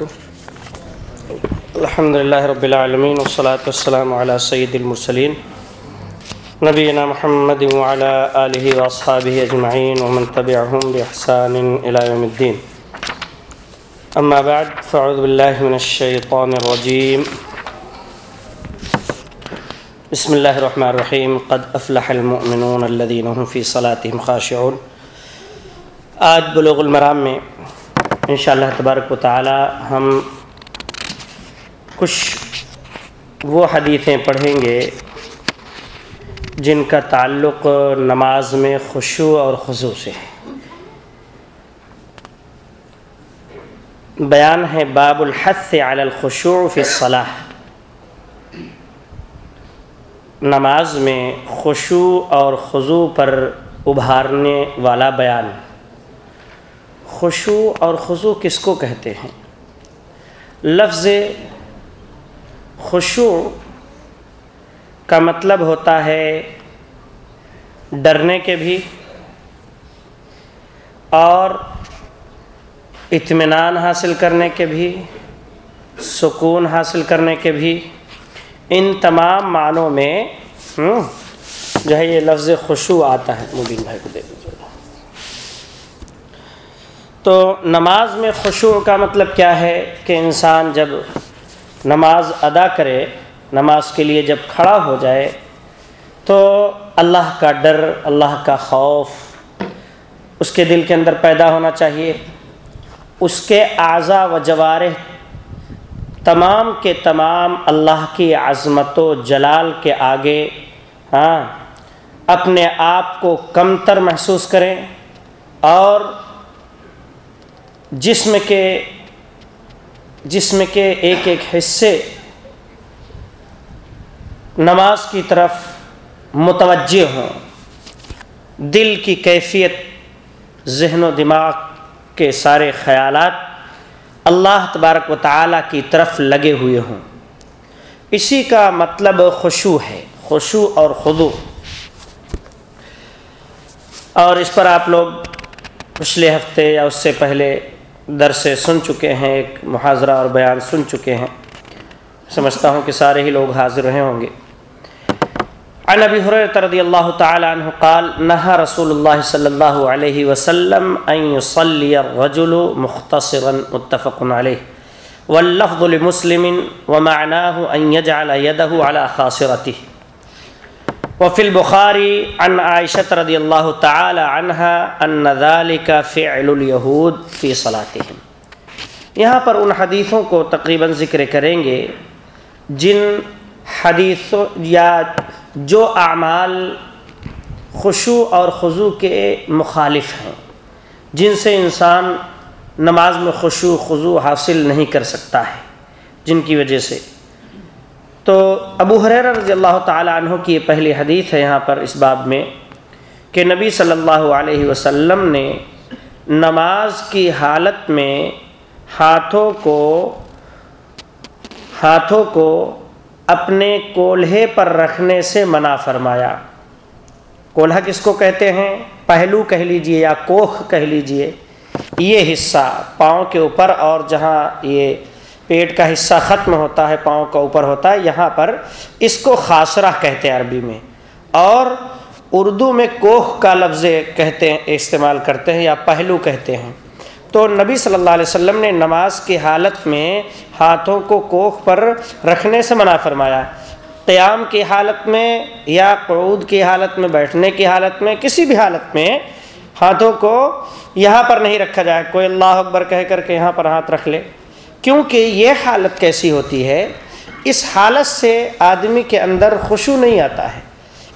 وبرکاتہ۔ الحمد للہ رب العالمین والصلاة والسلام علی سید المرسلین۔ نبینا محمد وعلى آلہ واصحابہ اجمعین ومن تبعہم بإحسان الى یوم الدین۔ اما بعد، فاعوذ باللہ من الشیطان الرجیم۔ بسم اللہ الرحمن الرحیم۔ قد افلح المؤمنون الذین هم فی صلاتهم خاشعون۔ آج بلوغ المرام میں انشاءاللہ تبارک و تعالی ہم کچھ وہ حدیثیں پڑھیں گے جن کا تعلق نماز میں خشوع اور خضوع سے ہے۔ بیان ہے باب الحث علی الخشوع فی الصلاح۔ نماز میں خشوع اور خضوع پر ابھارنے والا بیان۔ خشوع اور خضوع کس کو کہتے ہیں؟ لفظ خشوع کا مطلب ہوتا ہے ڈرنے کے بھی اور اطمینان حاصل کرنے کے بھی، سکون حاصل کرنے کے بھی۔ ان تمام معنوں میں جو ہے یہ لفظ خشوع آتا ہے، مبین بھائی کو دے تو نماز میں خشوع کا مطلب کیا ہے کہ انسان جب نماز ادا کرے، نماز کے لیے جب کھڑا ہو جائے، تو اللہ کا ڈر، اللہ کا خوف اس کے دل کے اندر پیدا ہونا چاہیے۔ اس کے اعضا و جوارح تمام کے تمام اللہ کی عظمت و جلال کے آگے ہاں اپنے آپ کو کم تر محسوس کریں اور جسم کے جسم کے ایک ایک حصے نماز کی طرف متوجہ ہوں۔ دل کی کیفیت، ذہن و دماغ کے سارے خیالات اللہ تبارک و تعالیٰ کی طرف لگے ہوئے ہوں۔ اسی کا مطلب خشوع ہے، خشوع اور خضو اور اس پر آپ لوگ پچھلے ہفتے یا اس سے پہلے در سن چکے ہیں، ایک محاذرہ اور بیان سن چکے ہیں۔ سمجھتا ہوں کہ سارے ہی لوگ حاضر رہے ہوں گے۔ عن ابی حریرہ رضی اللہ تعالی عنہ قال، نہا رسول اللہ صلی اللہ علیہ وسلم ان يصلي الرجل مختصرا، متفق علیہ۔ واللفظ لمسلم ومعناه ان يجعل يده على خاصرته۔ وفي البخاري عن عائشة رضي الله تعالى عنها أن ذلك فعل اليهود في صلاتهم. یہاں پر ان حدیثوں کو تقریباً ذکر کریں گے جن حدیثوں یا جو اعمال خشوع اور خضوع کے مخالف ہیں، جن سے انسان نماز میں خشوع، خضوع حاصل نہیں کر سکتا ہے، جن کی وجہ سے۔ تو ابو حریر رضی اللہ تعالیٰ عنہ کی یہ پہلی حدیث ہے یہاں پر اس باب میں کہ نبی صلی اللہ علیہ وسلم نے نماز کی حالت میں ہاتھوں کو ہاتھوں کو اپنے کولہے پر رکھنے سے منع فرمایا۔ کولہا کس کو کہتے ہیں؟ پہلو کہہ لیجیے یا کوخ کہہ لیجیے۔ یہ حصہ پاؤں کے اوپر اور جہاں یہ پیٹ کا حصہ ختم ہوتا ہے، پاؤں کا اوپر ہوتا ہے، یہاں پر اس کو خاصرہ کہتے ہیں عربی میں۔ اور اردو میں کوہ کا لفظ کہتے ہیں، استعمال کرتے ہیں یا پہلو کہتے ہیں۔ تو نبی صلی اللہ علیہ وسلم نے نماز کی حالت میں ہاتھوں کو کوہ پر رکھنے سے منع فرمایا۔ قیام کی حالت میں یا قعود کی حالت میں، بیٹھنے کی حالت میں، کسی بھی حالت میں ہاتھوں کو یہاں پر نہیں رکھا جائے۔ کوئی اللہ اکبر کہہ کر کے یہاں پر ہاتھ رکھ لے۔ کیونکہ یہ حالت کیسی ہوتی ہے، اس حالت سے آدمی کے اندر خوشو نہیں آتا ہے۔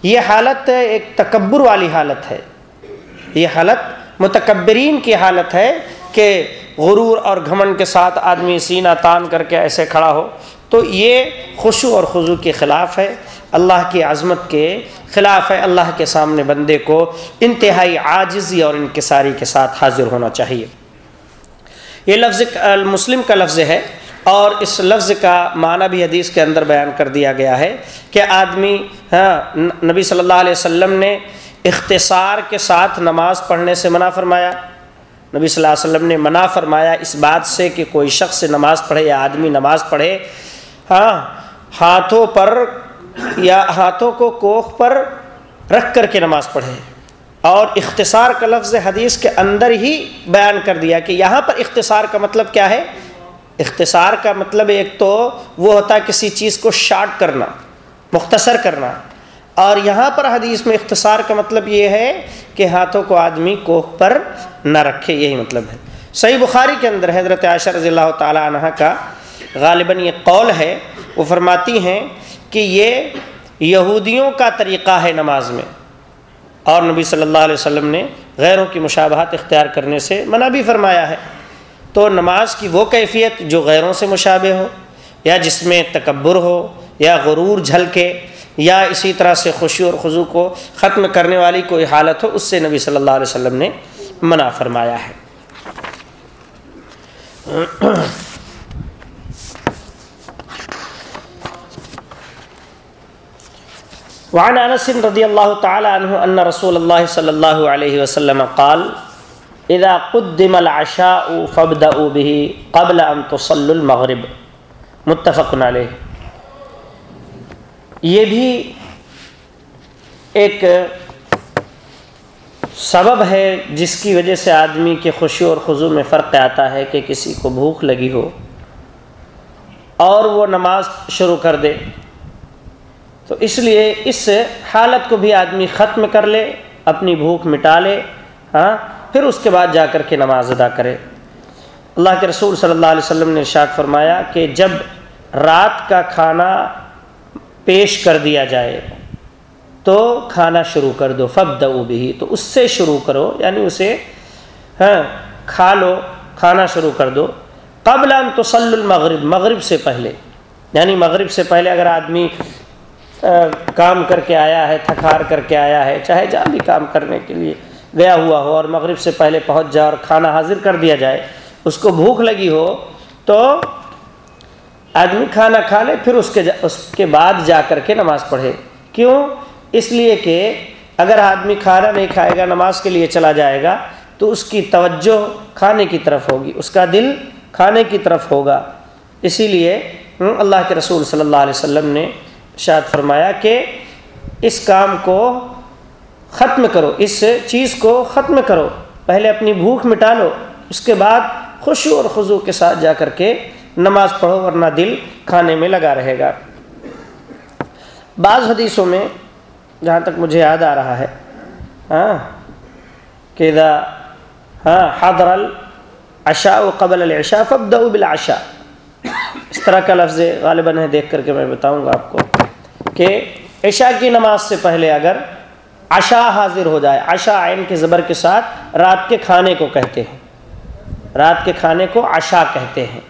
یہ حالت ایک تکبر والی حالت ہے۔ یہ حالت متکبرین کی حالت ہے کہ غرور اور گھمن کے ساتھ آدمی سینہ تان کر کے ایسے کھڑا ہو۔ تو یہ خوشو اور خضو کے خلاف ہے۔ اللہ کی عظمت کے خلاف ہے۔ اللہ کے سامنے بندے کو انتہائی عاجزی اور انکساری کے ساتھ حاضر ہونا چاہیے۔ یہ لفظ مسلم کا لفظ ہے اور اس لفظ کا معنی بھی حدیث کے اندر بیان کر دیا گیا ہے کہ آدمی ہاں نبی صلی اللہ علیہ وسلم نے اختصار کے ساتھ نماز پڑھنے سے منع فرمایا۔ نبی صلی اللہ علیہ وسلم نے منع فرمایا اس بات سے کہ کوئی شخص نماز پڑھے یا آدمی نماز پڑھے ہاں ہاتھوں پر یا ہاتھوں کو کوکھ پر رکھ کر کے نماز پڑھے۔ اور اختصار کا لفظ حدیث کے اندر ہی بیان کر دیا کہ یہاں پر اختصار کا مطلب کیا ہے؟ اختصار کا مطلب ایک تو وہ ہوتا ہے کسی چیز کو شارٹ کرنا، مختصر کرنا۔ اور یہاں پر حدیث میں اختصار کا مطلب یہ ہے کہ ہاتھوں کو آدمی کوہ پر نہ رکھے، یہی مطلب ہے۔ صحیح بخاری کے اندر حضرت عائشہ رضی اللہ تعالیٰ عنہ کا غالباً یہ قول ہے، وہ فرماتی ہیں کہ یہ یہودیوں کا طریقہ ہے نماز میں۔ اور نبی صلی اللہ علیہ وسلم نے غیروں کی مشابہت اختیار کرنے سے منع بھی فرمایا ہے۔ تو نماز کی وہ کیفیت جو غیروں سے مشابہ ہو، یا جس میں تکبر ہو، یا غرور جھلکے، یا اسی طرح سے خوشی اور خضو کو ختم کرنے والی کوئی حالت ہو، اس سے نبی صلی اللہ علیہ وسلم نے منع فرمایا ہے۔ وعن انس رضی اللہ تعالی عنہ ان رسول اللہ صلی اللہ علیہ وسلم قال، اذا قدم العشاء فابدأوا به قبل ان تصلوا المغرب. متفق علیہ۔ یہ بھی ایک سبب ہے جس کی وجہ سے آدمی کے خوشی اور خضو میں فرق آتا ہے کہ کسی کو بھوک لگی ہو اور وہ نماز شروع کر دے۔ تو اس لیے اس حالت کو بھی آدمی ختم کر لے، اپنی بھوک مٹا لے ہاں پھر اس کے بعد جا کر کے نماز ادا کرے۔ اللہ کے رسول صلی اللہ علیہ وسلم نے ارشاد فرمایا کہ جب رات کا کھانا پیش کر دیا جائے تو کھانا شروع کر دو فب بھی تو اس سے شروع کرو یعنی اسے ہاں کھا لو، کھانا شروع کر دو۔ قبل ان تسل المغرب، مغرب سے پہلے یعنی مغرب سے پہلے اگر آدمی کام کر کے آیا ہے، تھکار کر کے آیا ہے، چاہے جہاں بھی کام کرنے کے لیے گیا ہوا ہو اور مغرب سے پہلے پہنچ جائے اور کھانا حاضر کر دیا جائے، اس کو بھوک لگی ہو تو آدمی کھانا کھا لے، پھر اس کے اس کے بعد جا کر کے نماز پڑھے۔ کیوں؟ اس لیے کہ اگر آدمی کھانا نہیں کھائے گا، نماز کے لیے چلا جائے گا، تو اس کی توجہ کھانے کی طرف ہوگی، اس کا دل کھانے کی طرف ہوگا۔ اسی لیے اللہ کے رسول صلی اللہ علیہ وسلم نے شاید فرمایا کہ اس کام کو ختم کرو، اس چیز کو ختم کرو۔ پہلے اپنی بھوک مٹا لو، اس کے بعد خوشی اور خضو کے ساتھ جا کر کے نماز پڑھو، ورنہ دل کھانے میں لگا رہے گا۔ بعض حدیثوں میں جہاں تک مجھے یاد آ رہا ہے ہاں کہ دا ہاں حضر العشاء و قبل العشاء فبدعو بالعشاء۔ اس طرح کا لفظ غالباً ہے، دیکھ کر کے میں بتاؤں گا آپ کو۔ کہ عشاء کی نماز سے پہلے اگر عشاء حاضر ہو جائے، عشاء عین کے زبر کے ساتھ رات کے کھانے کو کہتے ہیں۔ رات کے کھانے کو عشاء کہتے ہیں۔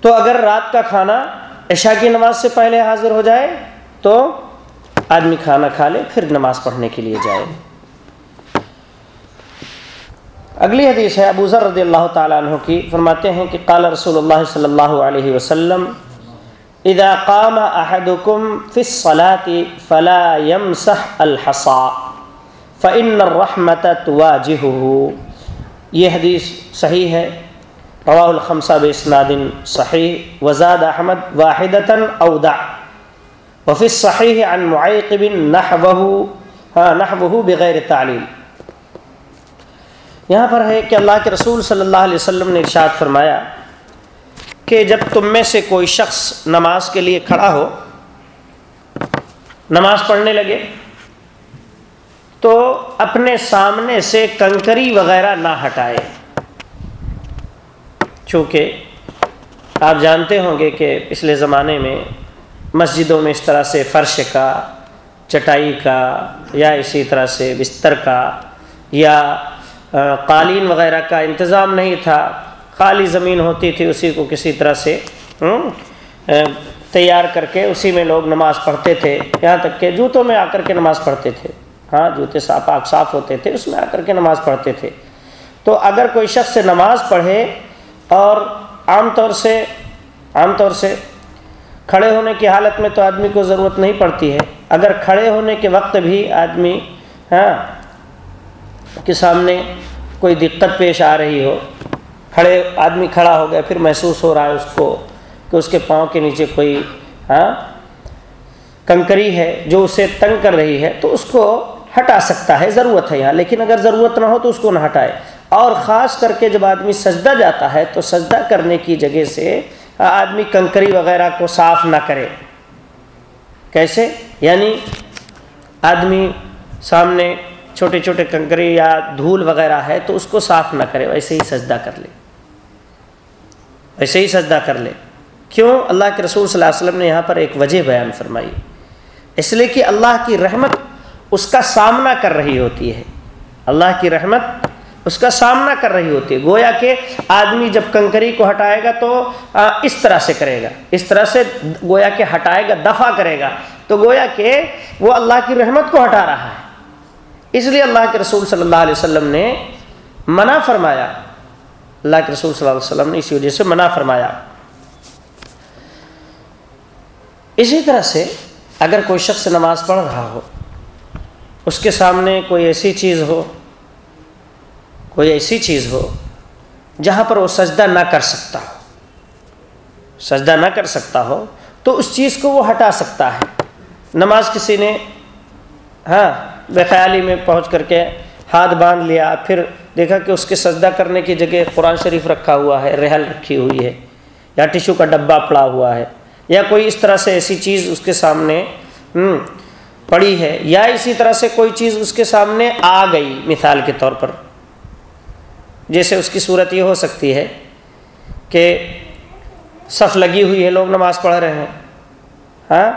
تو اگر رات کا کھانا عشاء کی نماز سے پہلے حاضر ہو جائے، تو آدمی کھانا کھا لے، پھر نماز پڑھنے کے لیے جائے۔ اگلی حدیث ہے، ابو ذر رضی اللہ تعالیٰ عنہ کی، فرماتے ہیں کہ قال رسول اللہ صلی اللہ علیہ وسلم اذا قام احدكم في الصلاة فلا يمسح الحصى فإن الرحمة تواجهه۔ یہ حدیث صحیح ہے۔ رواہ الخمسہ باسناد صحیح۔ وزاد احمد واحدتا اودع وفی الصحیح عن معیقب نحوه ہاں، نحوه بغیر تعلیل۔ یہاں پر ہے کہ اللہ کے رسول صلی اللہ علیہ وسلم نے ارشاد فرمایا کہ جب تم میں سے کوئی شخص نماز کے لیے کھڑا ہو، نماز پڑھنے لگے، تو اپنے سامنے سے کنکری وغیرہ نہ ہٹائے۔ چونکہ آپ جانتے ہوں گے کہ پچھلے زمانے میں مسجدوں میں اس طرح سے فرش کا، چٹائی کا، یا اسی طرح سے بستر کا، یا قالین وغیرہ کا انتظام نہیں تھا۔ خالی زمین ہوتی تھی اسی کو کسی طرح سے تیار کر کے اسی میں لوگ نماز پڑھتے تھے۔ یہاں تک کہ جوتوں میں آ کر کے نماز پڑھتے تھے۔ ہاں جوتے صاف پاک صاف ہوتے تھے، اس میں آ کر کے نماز پڑھتے تھے۔ تو اگر کوئی شخص نماز پڑھے اور عام طور سے، عام طور سے کھڑے ہونے کی حالت میں تو آدمی کو ضرورت نہیں پڑتی ہے۔ اگر کھڑے ہونے کے وقت بھی آدمی ہاں کے سامنے کوئی دقت پیش آ رہی ہو کھڑے آدمی کھڑا ہو گیا، پھر محسوس ہو رہا ہے اس کو کہ اس کے پاؤں کے نیچے کوئی ہاں کنکری ہے جو اسے تنگ کر رہی ہے، تو اس کو ہٹا سکتا ہے، ضرورت ہے یہاں۔ لیکن اگر ضرورت نہ ہو تو اس کو نہ ہٹائے۔ اور خاص کر کے جب آدمی سجدہ جاتا ہے، تو سجدہ کرنے کی جگہ سے آدمی کنکری وغیرہ کو صاف نہ کرے۔ کیسے؟ یعنی آدمی سامنے چھوٹے چھوٹے کنکری یا دھول وغیرہ ہے تو اس کو صاف نہ کرے، ویسے ہی سجدہ کر لے۔ ویسے ہی سجدہ کر لے۔ کیوں؟ اللہ کے رسول صلی اللہ علیہ وسلم نے یہاں پر ایک وجہ بیان فرمائی۔ اس لیے کہ اللہ کی رحمت اس کا سامنا کر رہی ہوتی ہے۔ اللہ کی رحمت اس کا سامنا کر رہی ہوتی ہے۔ گویا کہ آدمی جب کنکری کو ہٹائے گا تو اس طرح سے کرے گا۔ اس طرح سے گویا کہ ہٹائے گا، دفع کرے گا۔ تو گویا کہ وہ اللہ کی رحمت کو ہٹا رہا ہے۔ اس لیے اللہ کے رسول صلی اللہ علیہ وسلم نے منع فرمایا۔ اللہ کے رسول صلی اللہ علیہ وسلم نے اسی وجہ سے منع فرمایا۔ اسی طرح سے اگر کوئی شخص نماز پڑھ رہا ہو، اس کے سامنے کوئی ایسی چیز ہو، کوئی ایسی چیز ہو جہاں پر وہ سجدہ نہ کر سکتا ہو، سجدہ نہ کر سکتا ہو، تو اس چیز کو وہ ہٹا سکتا ہے۔ نماز کسی نے ہاں بے خیالی میں پہنچ کر کے ہاتھ باندھ لیا، پھر دیکھا کہ اس کے سجدہ کرنے کی جگہ قرآن شریف رکھا ہوا ہے، رحل رکھی ہوئی ہے، یا ٹیشو کا ڈبہ پڑا ہوا ہے، یا کوئی اس طرح سے ایسی چیز اس کے سامنے پڑی ہے، یا اسی طرح سے کوئی چیز اس کے سامنے آ گئی، مثال کے طور پر۔ جیسے اس کی صورت یہ ہو سکتی ہے کہ صف لگی ہوئی ہے، لوگ نماز پڑھ رہے ہیں ہاں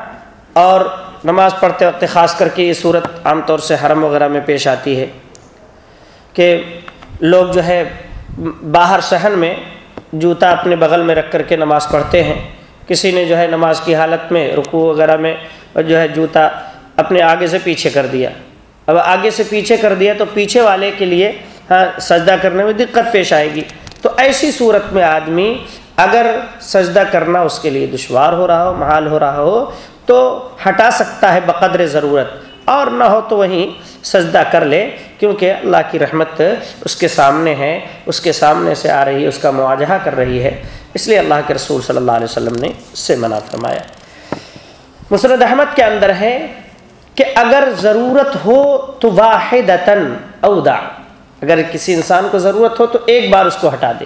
اور نماز پڑھتے وقت، خاص کر کے یہ صورت عام طور سے حرم وغیرہ میں پیش آتی ہے کہ لوگ جو ہے باہر صحن میں جوتا اپنے بغل میں رکھ کر کے نماز پڑھتے ہیں۔ کسی نے جو ہے نماز کی حالت میں رکو وغیرہ میں جو ہے جوتا اپنے آگے سے پیچھے کر دیا۔ اب آگے سے پیچھے کر دیا تو پیچھے والے کے لیے ہاں سجدہ کرنے میں دقت پیش آئے گی۔ تو ایسی صورت میں آدمی اگر سجدہ کرنا اس کے لیے دشوار ہو رہا ہو، محال ہو رہا ہو تو ہٹا سکتا ہے بقدر ضرورت۔ اور نہ ہو تو وہیں سجدہ کر لے، کیونکہ اللہ کی رحمت اس کے سامنے ہے، اس کے سامنے سے آ رہی ہے، اس کا مواجہہ کر رہی ہے۔ اس لیے اللہ کے رسول صلی اللہ علیہ وسلم نے اس سے منع فرمایا۔ مسرد احمد کے اندر ہے کہ اگر ضرورت ہو تو واحد اودا اگر کسی انسان کو ضرورت ہو تو ایک بار اس کو ہٹا دے۔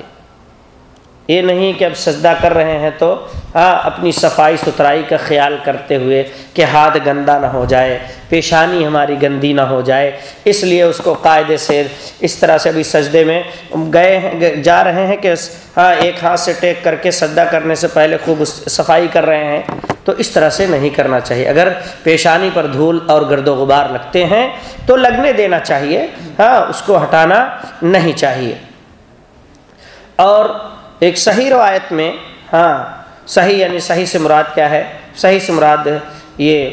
یہ نہیں کہ اب سجدہ کر رہے ہیں تو ہاں اپنی صفائی ستھرائی کا خیال کرتے ہوئے کہ ہاتھ گندا نہ ہو جائے، پیشانی ہماری گندی نہ ہو جائے۔ اس لیے اس کو قاعدے سے اس طرح سے ابھی سجدے میں گئے ہیں جا رہے ہیں کہ ہاں ایک ہاتھ سے ٹیک کر کے سجدہ کرنے سے پہلے خوب صفائی کر رہے ہیں۔ تو اس طرح سے نہیں کرنا چاہیے۔ اگر پیشانی پر دھول اور گرد و غبار لگتے ہیں تو لگنے دینا چاہیے۔ ہاں اس کو ہٹانا نہیں چاہیے۔ اور ایک صحیح روایت میں ہاں صحیح یعنی صحیح سے مراد کیا ہے؟ صحیح سے مراد یہ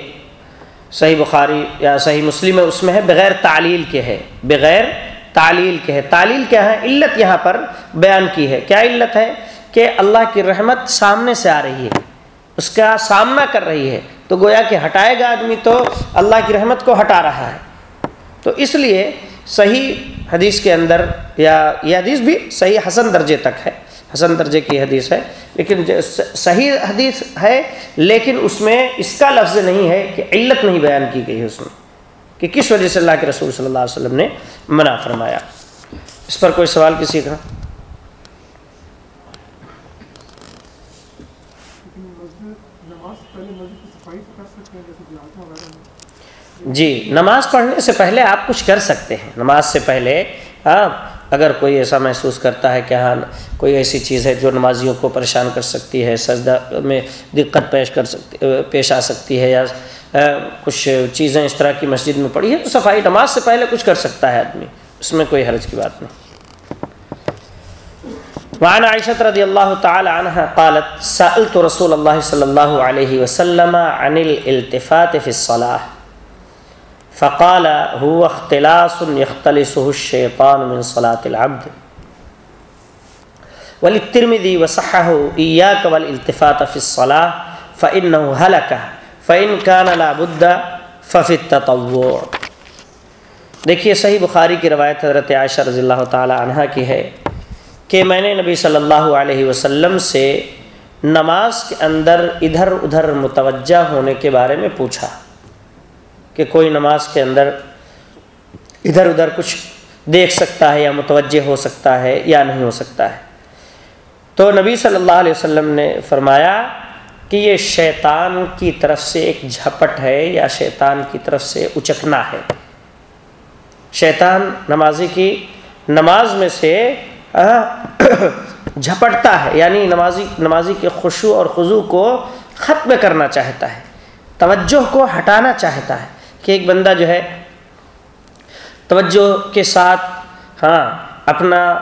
صحیح بخاری یا صحیح مسلم ہے، اس میں ہے بغیر تعلیل کے ہے، بغیر تعلیل کے ہے۔ تعلیل کیا ہے؟ علت یہاں پر بیان کی ہے۔ کیا علت ہے؟ کہ اللہ کی رحمت سامنے سے آ رہی ہے، اس کا سامنا کر رہی ہے۔ تو گویا کہ ہٹائے گا آدمی تو اللہ کی رحمت کو ہٹا رہا ہے۔ تو اس لیے صحیح حدیث کے اندر یا یہ حدیث بھی صحیح حسن درجے تک ہے۔ حسن درجے کی حدیث ہے، لیکن صحیح حدیث ہے، لیکن اس میں اس کا لفظ نہیں ہے کہ علت نہیں بیان کی گئی ہے اس میں، کہ کس وجہ سے اللہ کے رسول صلی اللہ علیہ وسلم نے منع فرمایا۔ اس پر کوئی سوال کسی کا؟ جی نماز پڑھنے سے پہلے آپ کچھ کر سکتے ہیں۔ نماز سے پہلے ہاں اگر کوئی ایسا محسوس کرتا ہے کہ ہاں کوئی ایسی چیز ہے جو نمازیوں کو پریشان کر سکتی ہے، سجدہ میں دقت پیش کر سکتی، پیش آ سکتی ہے یا کچھ چیزیں اس طرح کی مسجد میں پڑی ہے تو صفائی نماز سے پہلے کچھ کر سکتا ہے آدمی۔ اس میں کوئی حرج کی بات نہیں۔ وعن عائشة رضی اللہ تعالی عنہ قالت، سألت رسول اللہ صلی اللہ علیہ وسلم عن الالتفات في الصلاة۔ فقال، هو اختلاس يختلسه الشيطان من صلاة العبد. وللترمذي وصحه إياك والالتفات في الصلاة، فإنه هلك، فإن كان لا بد ففي التطوع. دیکھیے، صحیح بخاری کی روایت حضرت عائشہ رضی اللہ تعالی عنہ کی ہے کہ میں نے نبی صلی اللہ علیہ وسلم سے نماز کے اندر ادھر ادھر متوجہ ہونے کے بارے میں پوچھا۔ کہ کوئی نماز کے اندر ادھر ادھر کچھ دیکھ سکتا ہے یا متوجہ ہو سکتا ہے یا نہیں ہو سکتا ہے۔ تو نبی صلی اللہ علیہ وسلم نے فرمایا کہ یہ شیطان کی طرف سے ایک جھپٹ ہے یا شیطان کی طرف سے اچکنا ہے۔ شیطان نمازی کی نماز میں سے جھپٹتا ہے یعنی نمازی نمازی کے خوشو اور خضو کو ختم کرنا چاہتا ہے، توجہ کو ہٹانا چاہتا ہے۔ کہ ایک بندہ جو ہے توجہ کے ساتھ ہاں اپنا،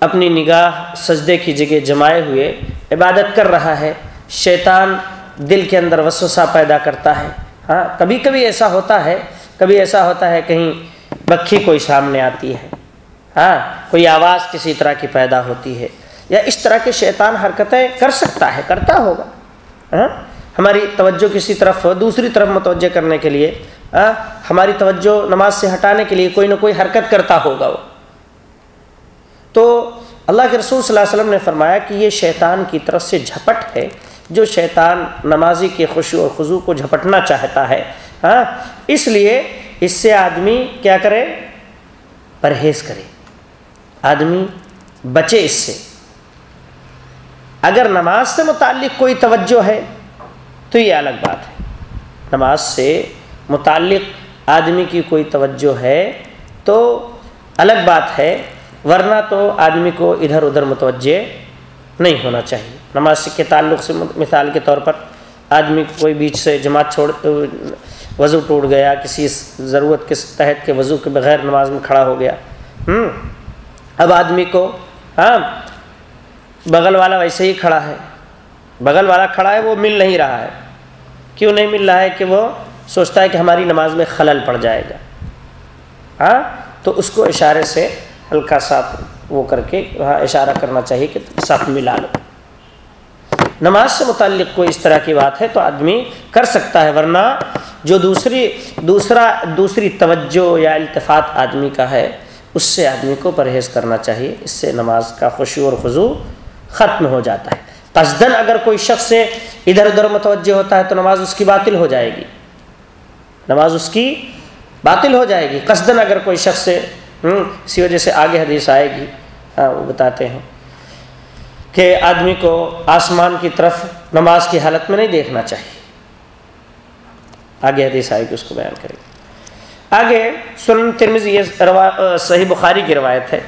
اپنی نگاہ سجدے کی جگہ جمائے ہوئے عبادت کر رہا ہے، شیطان دل کے اندر وسوسہ پیدا کرتا ہے۔ ہاں کبھی کبھی ایسا ہوتا ہے، کبھی ایسا ہوتا ہے کہیں بکھی کوئی سامنے آتی ہے۔ ہاں کوئی آواز کسی طرح کی پیدا ہوتی ہے۔ یا اس طرح کے شیطان حرکتیں کر سکتا ہے، کرتا ہوگا۔ ہاں ہماری توجہ کسی طرف، دوسری طرف متوجہ کرنے کے لیے ہماری توجہ نماز سے ہٹانے کے لیے کوئی نہ کوئی حرکت کرتا ہوگا وہ۔ تو اللہ کے رسول صلی اللہ علیہ وسلم نے فرمایا کہ یہ شیطان کی طرف سے جھپٹ ہے۔ جو شیطان نمازی کے خوشی اور خضو کو جھپٹنا چاہتا ہے ہاں اس لیے اس سے آدمی کیا کرے؟ پرہیز کرے۔ آدمی بچے اس سے۔ اگر نماز سے متعلق کوئی توجہ ہے تو یہ الگ بات ہے۔ نماز سے متعلق آدمی کی کوئی توجہ ہے تو الگ بات ہے، ورنہ تو آدمی کو ادھر ادھر متوجہ نہیں ہونا چاہیے۔ نماز کے تعلق سے مثال کے طور پر آدمی کوئی بیچ سے جماعت چھوڑ وضو ٹوٹ گیا، کسی ضرورت کے تحت کے وضو کے بغیر نماز میں کھڑا ہو گیا۔ ہوں اب آدمی کو ہاں بغل والا ویسے ہی کھڑا ہے۔ بغل والا کھڑا ہے، وہ مل نہیں رہا ہے۔ کیوں نہیں مل رہا ہے کہ وہ سوچتا ہے کہ ہماری نماز میں خلل پڑ جائے گا؟ ہاں؟ تو اس کو اشارے سے ہلکا صاف وہ کر کے وہاں اشارہ کرنا چاہیے کہ صاف ملا لو۔ نماز سے متعلق کوئی اس طرح کی بات ہے تو آدمی کر سکتا ہے، ورنہ جو دوسری، دوسرا، دوسری توجہ یا التفات آدمی کا ہے، اس سے آدمی کو پرہیز کرنا چاہیے۔ اس سے نماز کا خوشی اور خضو ختم ہو جاتا ہے۔ قصدن اگر کوئی شخص سے ادھر ادھر متوجہ ہوتا ہے تو نماز اس کی باطل ہو جائے گی۔ نماز اس کی باطل ہو جائے گی۔ قصدن اگر کوئی شخص سے اسی وجہ سے آگے حدیث آئے گی۔ ہاں وہ بتاتے ہیں کہ آدمی کو آسمان کی طرف نماز کی حالت میں نہیں دیکھنا چاہیے۔ آگے حدیث آئے گی، اس کو بیان کرے گی آگے سنن ترمیزی یہ صحیح بخاری کی روایت ہے۔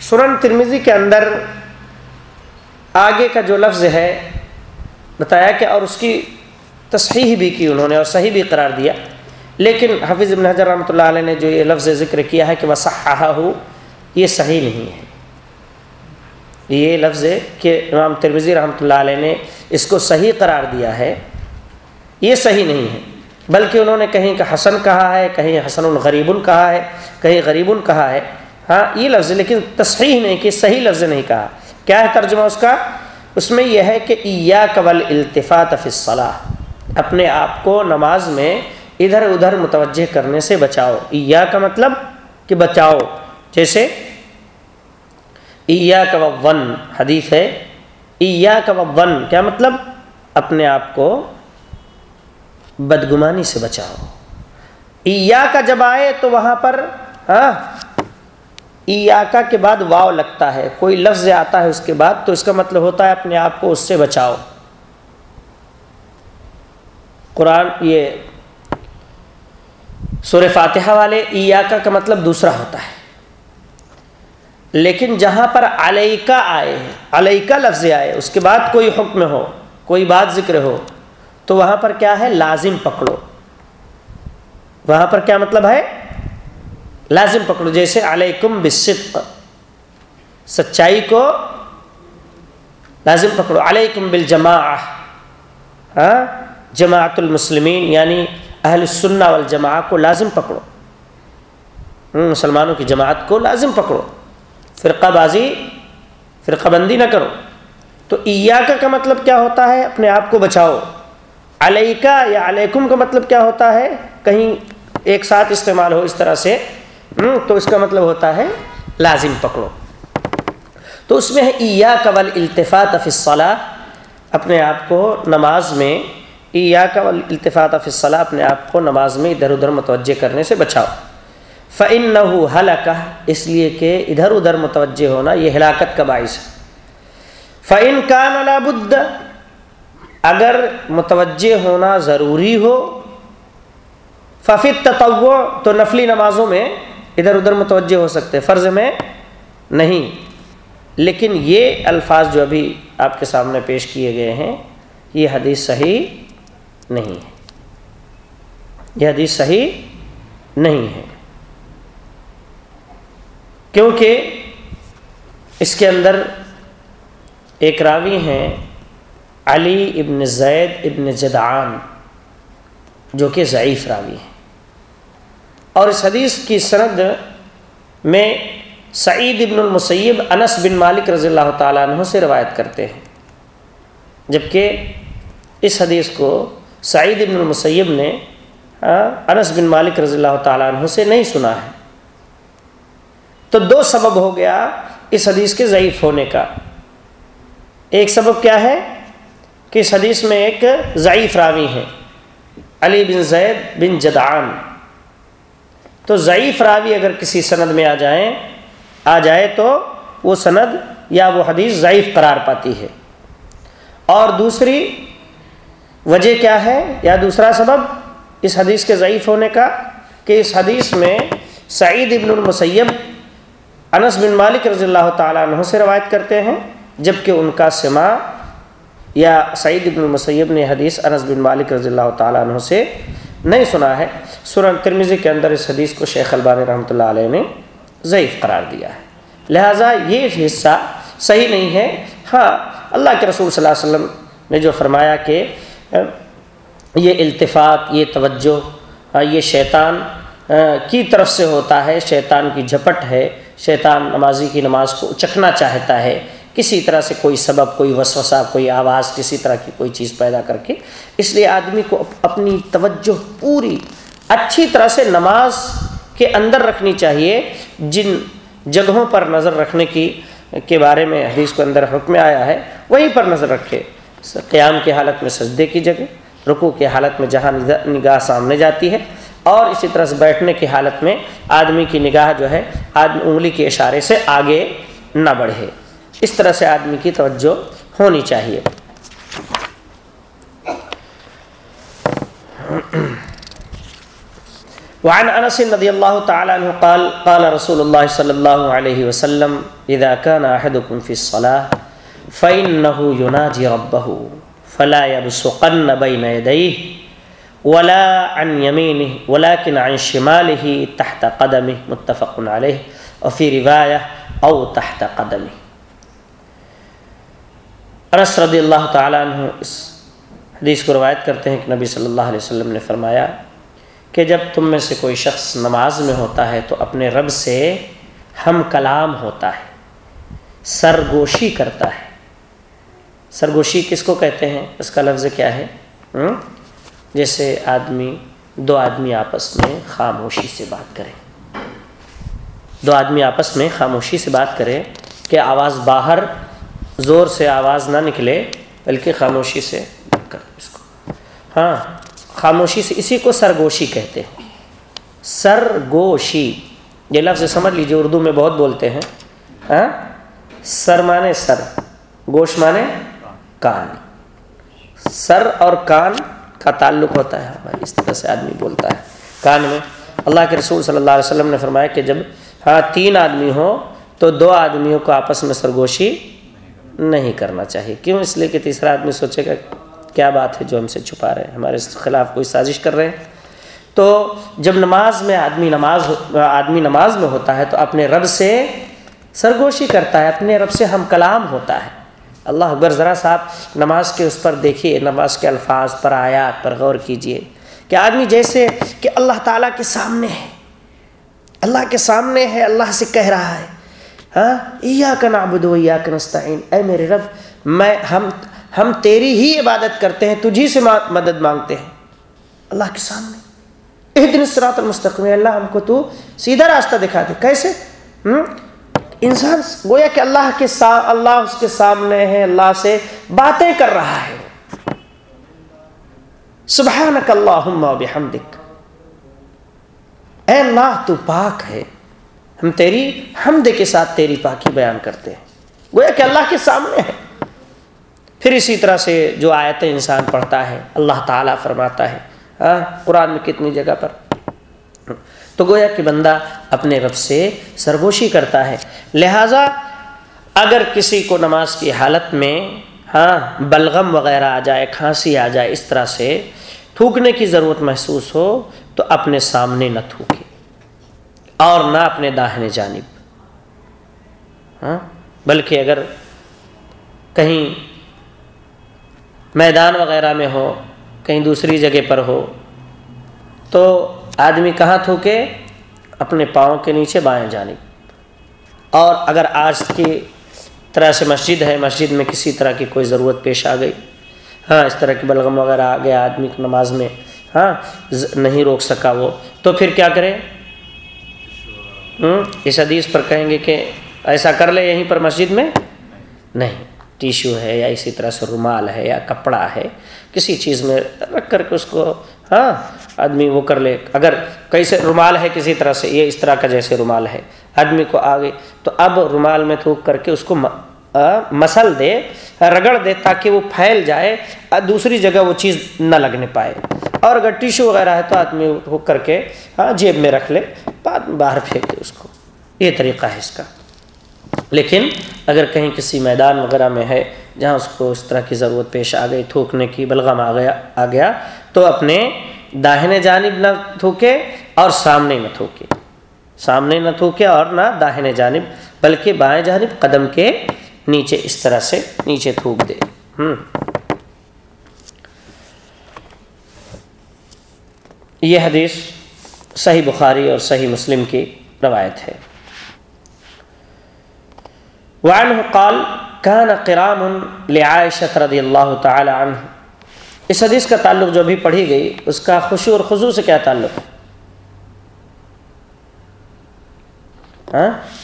سنن ترمیزی کے اندر آگے کا جو لفظ ہے، بتایا کہ اور اس کی تصحیح بھی کی انہوں نے اور صحیح بھی قرار دیا۔ لیکن حفیظ ابن حضر رحمۃ اللہ علیہ نے جو یہ لفظ ذکر کیا ہے کہ وہ ہو یہ صحیح نہیں ہے۔ یہ لفظ کہ امام ترمیزی رحمۃ اللہ علیہ نے اس کو صحیح قرار دیا ہے، یہ صحیح نہیں ہے۔ بلکہ انہوں نے کہیں کہ حسن کہا ہے، کہیں حسن الغریب کہا ہے، کہیں غریب کہا ہے۔ ہاں یہ لفظ لیکن تصحیح نہیں، کہ صحیح لفظ نہیں کہا۔ کیا ہے ترجمہ اس کا؟ اس میں یہ ہے کہ ایا قبل التفاط فصلاح اپنے آپ کو نماز میں ادھر ادھر متوجہ کرنے سے بچاؤ۔ ایا کا مطلب کہ بچاؤ۔ جیسے ایا کا ون حدیث ہے۔ ایا کا ون کیا مطلب؟ اپنے آپ کو بدگمانی سے بچاؤ۔ ایا کا جب آئے تو وہاں پر ہاں ایاکا کے بعد واؤ لگتا ہے، کوئی لفظ آتا ہے اس کے بعد تو اس کا مطلب ہوتا ہے اپنے آپ کو اس سے بچاؤ۔ قرآن یہ سور فاتحہ والے ایاکا کا مطلب دوسرا ہوتا ہے۔ لیکن جہاں پر علیکا آئے علیکا لفظ آئے، اس کے بعد کوئی حکم ہو، کوئی بات ذکر ہو، تو وہاں پر کیا ہے؟ لازم پکڑو۔ وہاں پر کیا مطلب ہے؟ لازم پکڑو، جیسے علیکم بصدق سچائی کو لازم پکڑو، علیکم بالجماع ہاں جماعت المسلمین یعنی اہل السنہ والجماع کو لازم پکڑو۔ مسلمانوں کی جماعت کو لازم پکڑو۔ فرقہ بازی، فرقہ بندی نہ کرو۔ تو ایاکا کا مطلب کیا ہوتا ہے؟ اپنے آپ کو بچاؤ۔ علیکہ یا علیکم کا مطلب کیا ہوتا ہے؟ کہیں ایک ساتھ استعمال ہو اس طرح سے۔ تو اس کا مطلب ہوتا ہے لازم پکڑو۔ تو اس میں ہے ایا قبل التفاط افصلاح اپنے آپ کو نماز میں ایا قبل التفاط افصلاح اپنے آپ کو نماز میں ادھر ادھر متوجہ کرنے سے بچاؤ۔ فعن نہ اس لیے کہ ادھر ادھر متوجہ ہونا یہ ہلاکت کا باعث ہے۔ فعن کا نلابد اگر متوجہ ہونا ضروری ہو ففت تطوع تو نفلی نمازوں میں ادھر ادھر متوجہ ہو سکتے فرض میں نہیں۔ لیکن یہ الفاظ جو ابھی آپ کے سامنے پیش کیے گئے ہیں، یہ حدیث صحیح نہیں ہے۔ یہ حدیث صحیح نہیں ہے۔ کیونکہ اس کے اندر ایک راوی ہیں، علی ابن زید ابن جدعان، جو کہ ضعیف راوی ہیں۔ اور اس حدیث کی سند میں سعید ابن المسیب انس بن مالک رضی اللہ تعالیٰ عنہ سے روایت کرتے ہیں۔ جبکہ اس حدیث کو سعید ابن المسیب نے انس بن مالک رضی اللہ تعالیٰ عنہ سے نہیں سنا ہے۔ تو دو سبب ہو گیا اس حدیث کے ضعیف ہونے کا۔ ایک سبب کیا ہے؟ کہ اس حدیث میں ایک ضعیف راوی ہے، علی بن زید بن جدعان۔ تو ضعیف راوی اگر کسی سند میں آ جائیں آ جائے تو وہ سند یا وہ حدیث ضعیف قرار پاتی ہے۔ اور دوسری وجہ کیا ہے یا دوسرا سبب اس حدیث کے ضعیف ہونے کا کہ اس حدیث میں سعید ابن المسیب، انس بن مالک رضی اللہ تعالیٰ عنہ سے روایت کرتے ہیں، جبکہ ان کا سما یا سعید ابن المسیب نے حدیث انس بن مالک رضی اللہ تعالیٰ عنہ سے نہیں سنا ہے۔ سورہ ترمیزی کے اندر اس حدیث کو شیخ البانی رحمۃ اللہ علیہ نے ضعیف قرار دیا ہے۔ لہٰذا یہ حصہ صحیح نہیں ہے۔ ہاں اللہ کے رسول صلی اللہ علیہ وسلم نے جو فرمایا کہ یہ التفاق یہ توجہ ہاں، یہ شیطان کی طرف سے ہوتا ہے۔ شیطان کی جھپٹ ہے۔ شیطان نمازی کی نماز کو چکھنا چاہتا ہے۔ کسی طرح سے کوئی سبب، کوئی وسوسہ، کوئی آواز کسی طرح کی کوئی چیز پیدا کر کے اس لیے آدمی کو اپنی توجہ پوری اچھی طرح سے نماز کے اندر رکھنی چاہیے، جن جگہوں پر نظر رکھنے کی، کے بارے میں حدیث کو اندر حکم آیا ہے، وہیں پر نظر رکھے۔ قیام کی حالت میں سجدے کی جگہ رکو کی حالت میں جہاں نگاہ سامنے جاتی ہے، اور اسی طرح سے بیٹھنے کی حالت میں آدمی کی نگاہ جو ہے، آدمی انگلی کے اشارے سے آگے نہ بڑھے۔ اس طرح سے آدمی کی توجہ ہونی چاہیے۔ وعن انس رضی اللہ تعالی عنہ قال قال رسول اللہ صلی اللہ علیہ وسلم، اذا كان احدكم في الصلاه فانه يناجي ربه فلا يبصقن بين يديه ولا عن يمينه ولكن عن شماله تحت قدمه متفق عليه وفي روايه او تحت قدمه انس رضی اللہ تعالیٰ عنہ اس حدیث کو روایت کرتے ہیں کہ نبی صلی اللہ علیہ وسلم نے فرمایا کہ جب تم میں سے کوئی شخص نماز میں ہوتا ہے تو اپنے رب سے ہم کلام ہوتا ہے، سرگوشی کرتا ہے۔ سرگوشی کس کو کہتے ہیں؟ اس کا لفظ کیا ہے؟ جیسے آدمی، دو آدمی آپس میں خاموشی سے بات کریں۔ دو آدمی آپس میں خاموشی سے بات کریں کہ آواز باہر زور سے آواز نہ نکلے، بلکہ خاموشی سے کر اس کو۔ ہاں خاموشی سے اسی کو سرگوشی کہتے ہیں۔ سرگوشی، یہ لفظ سمجھ لیجیے اردو میں بہت بولتے ہیں۔ ہاں؟ سر مانے سر، گوش مانے کان۔ سر اور کان کا تعلق ہوتا ہے۔ ہاں، اس طرح سے آدمی بولتا ہے۔ کان میں اللہ کے رسول صلی اللہ علیہ وسلم نے فرمایا کہ جب ہاں تین آدمی ہوں تو دو آدمیوں کو آپس میں سرگوشی نہیں کرنا چاہیے۔ کیوں اس لیے کہ تیسرا آدمی سوچے گا کیا بات ہے جو ہم سے چھپا رہے ہیں، ہمارے خلاف کوئی سازش کر رہے ہیں۔ تو جب نماز میں آدمی نماز آدمی نماز میں ہوتا ہے تو اپنے رب سے سرگوشی کرتا ہے، اپنے رب سے ہم کلام ہوتا ہے۔ اللہ اکبر، ذرا صاحب نماز کے اس پر دیکھیے، نماز کے الفاظ پر، آیات پر غور کیجیے کہ آدمی جیسے کہ اللہ تعالیٰ کے سامنے ہے، اللہ کے سامنے ہے، اللہ سے کہہ رہا ہے۔ ہاں؟ کا نابود و یا کا نستعین۔ اے میرے رب، میں، ہم ہم تیری ہی عبادت کرتے ہیں، تجھی سے مدد مانگتے ہیں۔ اللہ کے سامنے۔ ایک دن سرات المستقم اللہ، ہم کو تو سیدھا راستہ دکھا دے۔ کیسے؟ انسان گویا کہ اللہ کے سام اللہ اس کے سامنے ہے، اللہ سے باتیں کر رہا ہے۔ سبحانک اللہم و بحمدک۔ اے اللہ، تو پاک ہے۔ ہم تیری حمد کے ساتھ تیری پاکی بیان کرتے ہیں۔ گویا کہ اللہ کے سامنے ہے۔ پھر اسی طرح سے جو آیتیں انسان پڑھتا ہے، اللہ تعالیٰ فرماتا ہے۔ ہاں قرآن میں کتنی جگہ پر۔ تو گویا کہ بندہ اپنے رب سے سرگوشی کرتا ہے۔ لہٰذا اگر کسی کو نماز کی حالت میں ہاں بلغم وغیرہ آ جائے، کھانسی آ جائے، اس طرح سے تھوکنے کی ضرورت محسوس ہو، تو اپنے سامنے نہ تھوکے۔ اور نہ اپنے داہنے جانب۔ ہاں؟ بلکہ اگر کہیں میدان وغیرہ میں ہو، کہیں دوسری جگہ پر ہو، تو آدمی کہاں تھوکے؟ اپنے پاؤں کے نیچے بائیں جانب۔ اور اگر آج کی طرح سے مسجد ہے، مسجد میں کسی طرح کی کوئی ضرورت پیش آ گئی ہاں اس طرح کی بلغم وغیرہ آ گیا آدمی کی نماز میں ہاں نہیں روک سکا وہ، تو پھر کیا کرے اس حدیث پر کہیں گے کہ ایسا کر لے یہیں پر مسجد میں؟ نہیں، ٹیشو ہے یا اسی طرح سے رومال ہے یا کپڑا ہے، کسی چیز میں رکھ کر کے اس کو ہاں آدمی وہ کر لے۔ اگر کیسے رومال ہے کسی طرح سے، یہ اس طرح کا جیسے رومال ہے، آدمی کو آگے، تو اب رومال میں تھوک کر کے اس کو مسل دے، رگڑ دے تاکہ وہ پھیل جائے دوسری جگہ وہ چیز نہ لگنے پائے۔ اور اگر ٹیشو وغیرہ ہے تو آدمی ہو کر کے ہاں جیب میں رکھ لے، بعد باہر پھینک دے اس کو۔ یہ طریقہ ہے اس کا۔ لیکن اگر کہیں کسی میدان وغیرہ میں ہے جہاں اس کو اس طرح کی ضرورت پیش آ گئی، تھوکنے کی بلغم آ گیا آ گیا، تو اپنے داہنے جانب نہ تھوکے اور سامنے نہ تھوکے۔ سامنے نہ تھوکے اور نہ داہنے جانب، بلکہ بائیں جانب قدم کے نیچے اس طرح سے نیچے تھوک دے۔ ہوں یہ حدیث صحیح بخاری اور صحیح مسلم کی روایت ہے۔ وعنه قال كان قرام لعائشة رضی اللہ تعالی عنہ. اس حدیث کا تعلق جو بھی پڑھی گئی، اس کا خوشی اور خضو سے کیا تعلق ہے؟ ہاں؟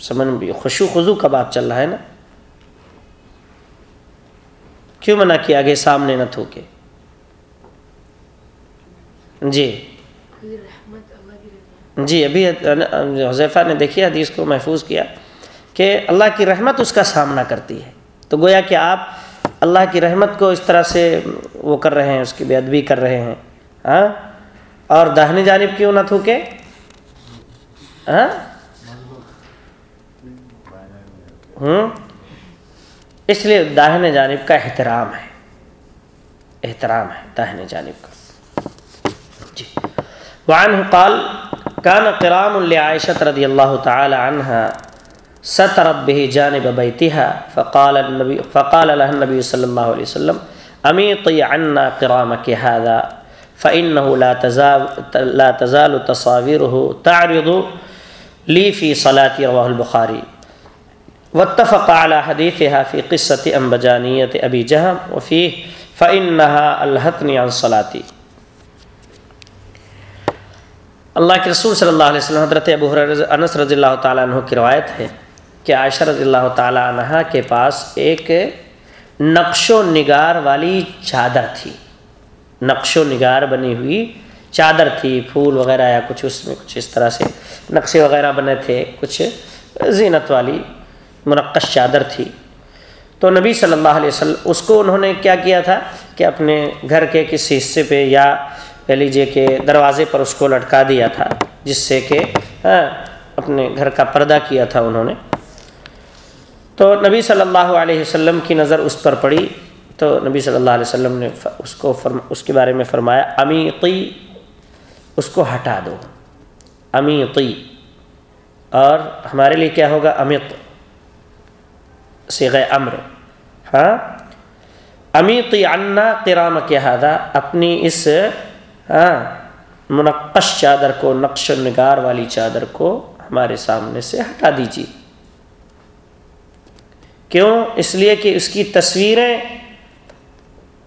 سمجھ بھی خوشو خضو کا بات چل رہا ہے نا؟ کیوں منع کیا آگے سامنے نہ تھوکے؟ جی۔ جی ابھی حضیفہ نے دیکھی حدیث کو محفوظ کیا کہ اللہ کی رحمت اس کا سامنا کرتی ہے۔ تو گویا کہ آپ اللہ کی رحمت کو اس طرح سے وہ کر رہے ہیں، اس کی بے ادبی کر رہے ہیں۔ ہاں؟ اور داہنی جانب کیوں نہ تھوکے؟ ہاں؟ ہوں؟ اس لیے داہنے جانب کا احترام ہے۔ احترام ہے داہنے جانب کا۔ جی۔ وعنہ قال كان قرام لعائشة رضي الله تعالى عنها سترت به جانب بيتها فقال النبي فقال لها النبي صلى الله عليه وسلم أميطي عنا قرامك هذا، فإنه لا تزال لا تزال تصاويره تعرض لي في صلاتي رواه البخاري واتفق على حديثها في قصة أنبجانية أبي جهم، وفيه فإنها ألهتني عن صلاتي. اللہ کے رسول صلی اللہ علیہ وسلم، حضرت ابو انس رضی اللہ تعالیٰ عنہ کی روایت ہے کہ عائشہ رضی اللہ تعالیٰ عنہ کے پاس ایک نقش و نگار والی چادر تھی۔ نقش و نگار بنی ہوئی چادر تھی، پھول وغیرہ یا کچھ اس میں، کچھ اس طرح سے نقشے وغیرہ بنے تھے، کچھ زینت والی منقش چادر تھی۔ تو نبی صلی اللہ علیہ وسلم، اس کو انہوں نے کیا کیا تھا کہ اپنے گھر کے کسی حصے پہ یا کہہ لیجیے کہ دروازے پر اس کو لٹکا دیا تھا، جس سے کہ ہاں، اپنے گھر کا پردہ کیا تھا انہوں نے۔ تو نبی صلی اللہ علیہ وسلم کی نظر اس پر پڑی۔ تو نبی صلی اللہ علیہ وسلم نے اس کو فرم، اس کے بارے میں فرمایا امیقی اس کو ہٹا دو۔ امیقی اور ہمارے لیے کیا ہوگا؟ امت سیغ امر۔ ہاں؟ امیقی انا کرام کہادا اپنی اس ہاں منقش چادر کو، نقش و نگار والی چادر کو ہمارے سامنے سے ہٹا دیجیے کیوں؟ اس لیے کہ اس کی تصویریں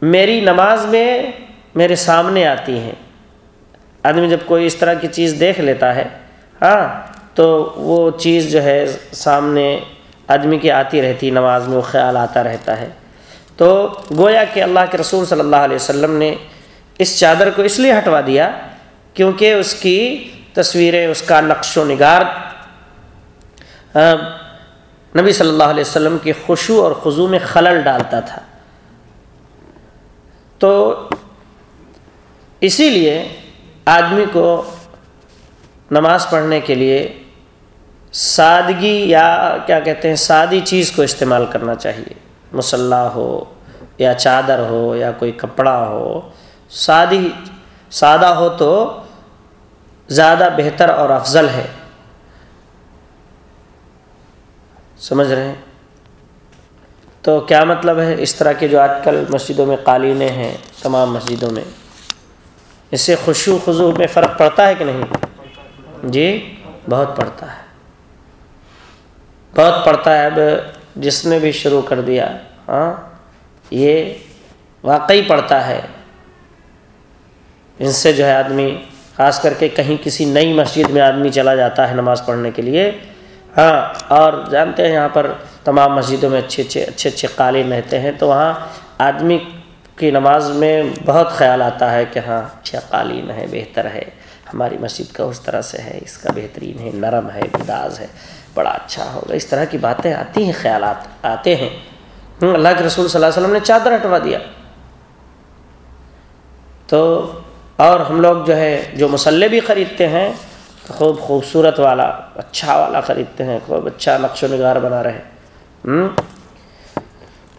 میری نماز میں میرے سامنے آتی ہیں۔ آدمی جب کوئی اس طرح کی چیز دیکھ لیتا ہے ہاں تو وہ چیز جو ہے سامنے آدمی کی آتی رہتی، نماز میں وہ خیال آتا رہتا ہے۔ تو گویا کہ اللہ کے رسول صلی اللہ علیہ وسلم نے اس چادر کو اس لیے ہٹوا دیا کیونکہ اس کی تصویریں، اس کا نقش و نگار نبی صلی اللہ علیہ وسلم کی خوشو اور خضو میں خلل ڈالتا تھا۔ تو اسی لیے آدمی کو نماز پڑھنے کے لیے سادگی یا کیا کہتے ہیں، سادی چیز کو استعمال کرنا چاہیے۔ مسلح ہو یا چادر ہو یا کوئی کپڑا ہو۔ سادی، سادہ ہو تو زیادہ بہتر اور افضل ہے۔ سمجھ رہے ہیں؟ تو کیا مطلب ہے اس طرح کے جو آج کل مسجدوں میں قالینیں ہیں، تمام مسجدوں میں؟ اس سے خوشو خضو میں فرق پڑتا ہے کہ نہیں؟ جی بہت پڑتا ہے۔ بہت پڑتا ہے اب جس نے بھی شروع کر دیا ہاں یہ واقعی پڑتا ہے۔ ان سے جو ہے آدمی، خاص کر کے کہیں کسی نئی مسجد میں آدمی چلا جاتا ہے نماز پڑھنے کے لیے ہاں اور جانتے ہیں یہاں پر تمام مسجدوں میں اچھے اچھے اچھے اچھے قالین رہتے ہیں، تو وہاں آدمی کی نماز میں بہت خیال آتا ہے کہ ہاں اچھا قالین ہے، بہتر ہے۔ ہماری مسجد کا اس طرح سے ہے، اس کا بہترین ہے، نرم ہے بداز ہے۔ بڑا اچھا ہوگا۔ اس طرح کی باتیں آتی ہیں، خیالات آتے ہیں۔ اللہ کے رسول صلی اللہ علیہ وسلم نے چادر ہٹوا دیا۔ تو اور ہم لوگ جو ہے، جو مسلح بھی خریدتے ہیں، تو خوب خوبصورت والا اچھا والا خریدتے ہیں۔ خوب اچھا نقش و نگار بنا رہے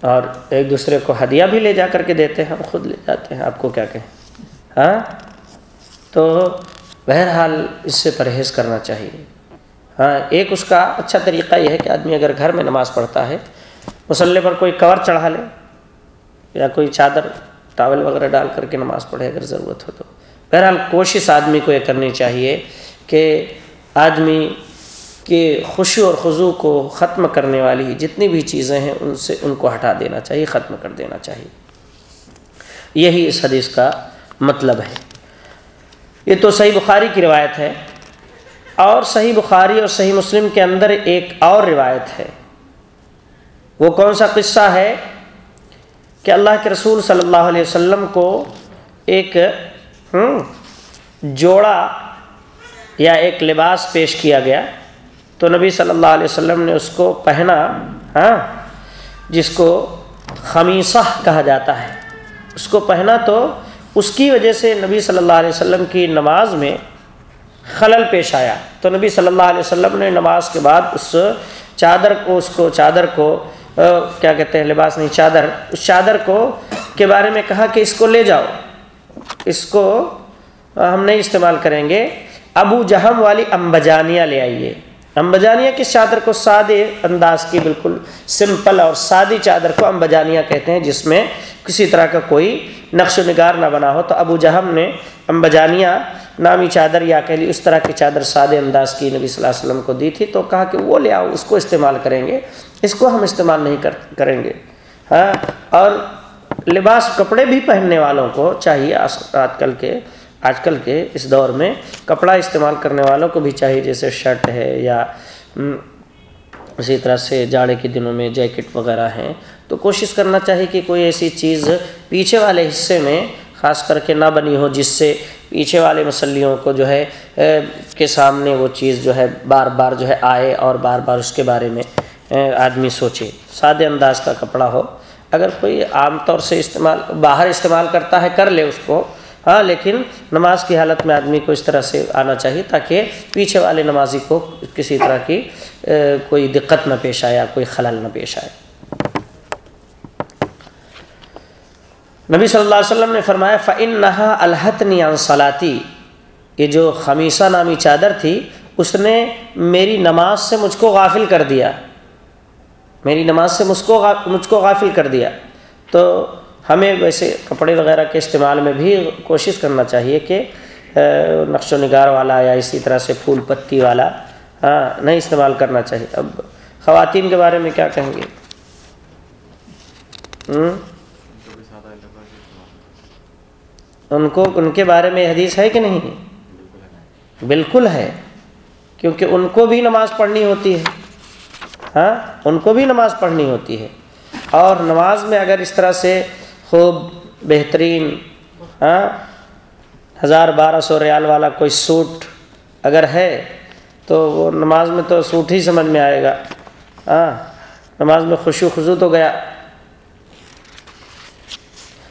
اور ایک دوسرے کو ہدیہ بھی لے جا کر کے دیتے ہیں، ہم خود لے جاتے ہیں۔ آپ کو کیا کہیں؟ ہاں؟ تو بہرحال اس سے پرہیز کرنا چاہیے۔ ایک اس کا اچھا طریقہ یہ ہے کہ آدمی اگر گھر میں نماز پڑھتا ہے، مسلح پر کوئی کور چڑھا لے یا کوئی چادر، ٹاول وغیرہ ڈال کر کے نماز پڑھے اگر ضرورت ہو تو۔ بہرحال کوشش آدمی کو یہ کرنی چاہیے کہ آدمی کے خوشی اور خضو کو ختم کرنے والی جتنی بھی چیزیں ہیں، ان سے ان کو ہٹا دینا چاہیے، ختم کر دینا چاہیے۔ یہی اس حدیث کا مطلب ہے۔ یہ تو صحیح بخاری کی روایت ہے۔ اور صحیح بخاری اور صحیح مسلم کے اندر ایک اور روایت ہے۔ وہ کون سا قصہ ہے کہ اللہ کے رسول صلی اللہ علیہ وسلم کو ایک جوڑا یا ایک لباس پیش کیا گیا۔ تو نبی صلی اللہ علیہ وسلم نے اس کو پہنا ہاں جس کو خمیصہ کہا جاتا ہے۔ اس کو پہنا تو اس کی وجہ سے نبی صلی اللہ علیہ وسلم کی نماز میں خلل پیش آیا۔ تو نبی صلی اللہ علیہ وسلم نے نماز کے بعد اس چادر کو، اس کو، چادر کو کیا کہتے ہیں، لباس نہیں، چادر، اس چادر کو کے بارے میں کہا کہ اس کو لے جاؤ۔ اس کو ہم نہیں استعمال کریں گے۔ ابو جہم والی امبجانیہ لے آئیے۔ امبجانیہ کس چادر کو؟ سادے انداز کی، بالکل سمپل اور سادی چادر کو امبجانیہ کہتے ہیں، جس میں کسی طرح کا کوئی نقش و نگار نہ بنا ہو تو ابو جہم نے امبجانیہ نامی چادر یا کہ اس طرح کی چادر سادے انداز کی نبی صلی اللہ علیہ وسلم کو دی تھی تو کہا کہ وہ لے آؤ، اس کو استعمال کریں گے۔ اس کو ہم استعمال نہیں کریں گے۔ ہاں اور لباس کپڑے بھی پہننے والوں کو چاہیے آج کل کے، آج کل کے اس دور میں کپڑا استعمال کرنے والوں کو بھی چاہیے، جیسے شرٹ ہے یا اسی طرح سے جاڑے کے دنوں میں جیکٹ وغیرہ ہیں۔ تو کوشش کرنا چاہیے کہ کوئی ایسی چیز پیچھے والے حصے میں خاص کر کے نہ بنی ہو جس سے پیچھے والے مسلیوں کو جو ہے کے سامنے وہ چیز جو ہے بار بار جو ہے آئے اور بار بار اس کے بارے میں آدمی سوچے، سادے انداز کا کپڑا ہو۔ اگر کوئی عام طور سے استعمال، باہر استعمال کرتا ہے، کر لے اس کو۔ ہاں لیکن نماز کی حالت میں آدمی کو اس طرح سے آنا چاہیے تاکہ پیچھے والے نمازی کو کسی طرح کی کوئی دقت نہ پیش آئے یا کوئی خلل نہ پیش آئے۔ نبی صلی اللہ علیہ وسلم نے فرمایا فعن نہا الحتنی انصلاتی یہ جو خمیصہ نامی چادر تھی، اس نے میری نماز سے مجھ کو غافل کر دیا۔ میری نماز سے مجھ کو مجھ کو غافل کر دیا۔ تو ہمیں ویسے کپڑے وغیرہ کے استعمال میں بھی کوشش کرنا چاہیے کہ نقش و نگار والا یا اسی طرح سے پھول پتی والا ہاں نہیں استعمال کرنا چاہیے۔ اب خواتین کے بارے میں کیا کہیں گے؟ ان کو ان کے بارے میں حدیث ہے کہ نہیں؟ بالکل ہے، کیونکہ ان کو بھی نماز پڑھنی ہوتی ہے۔ ہاں ان کو بھی نماز پڑھنی ہوتی ہے۔ اور نماز میں اگر اس طرح سے خوب بہترین ہاں ہزار بارہ سو ریال والا کوئی سوٹ اگر ہے، تو وہ نماز میں تو سوٹ ہی سمجھ میں آئے گا۔ ہاں نماز میں خوشو خزو تو گیا۔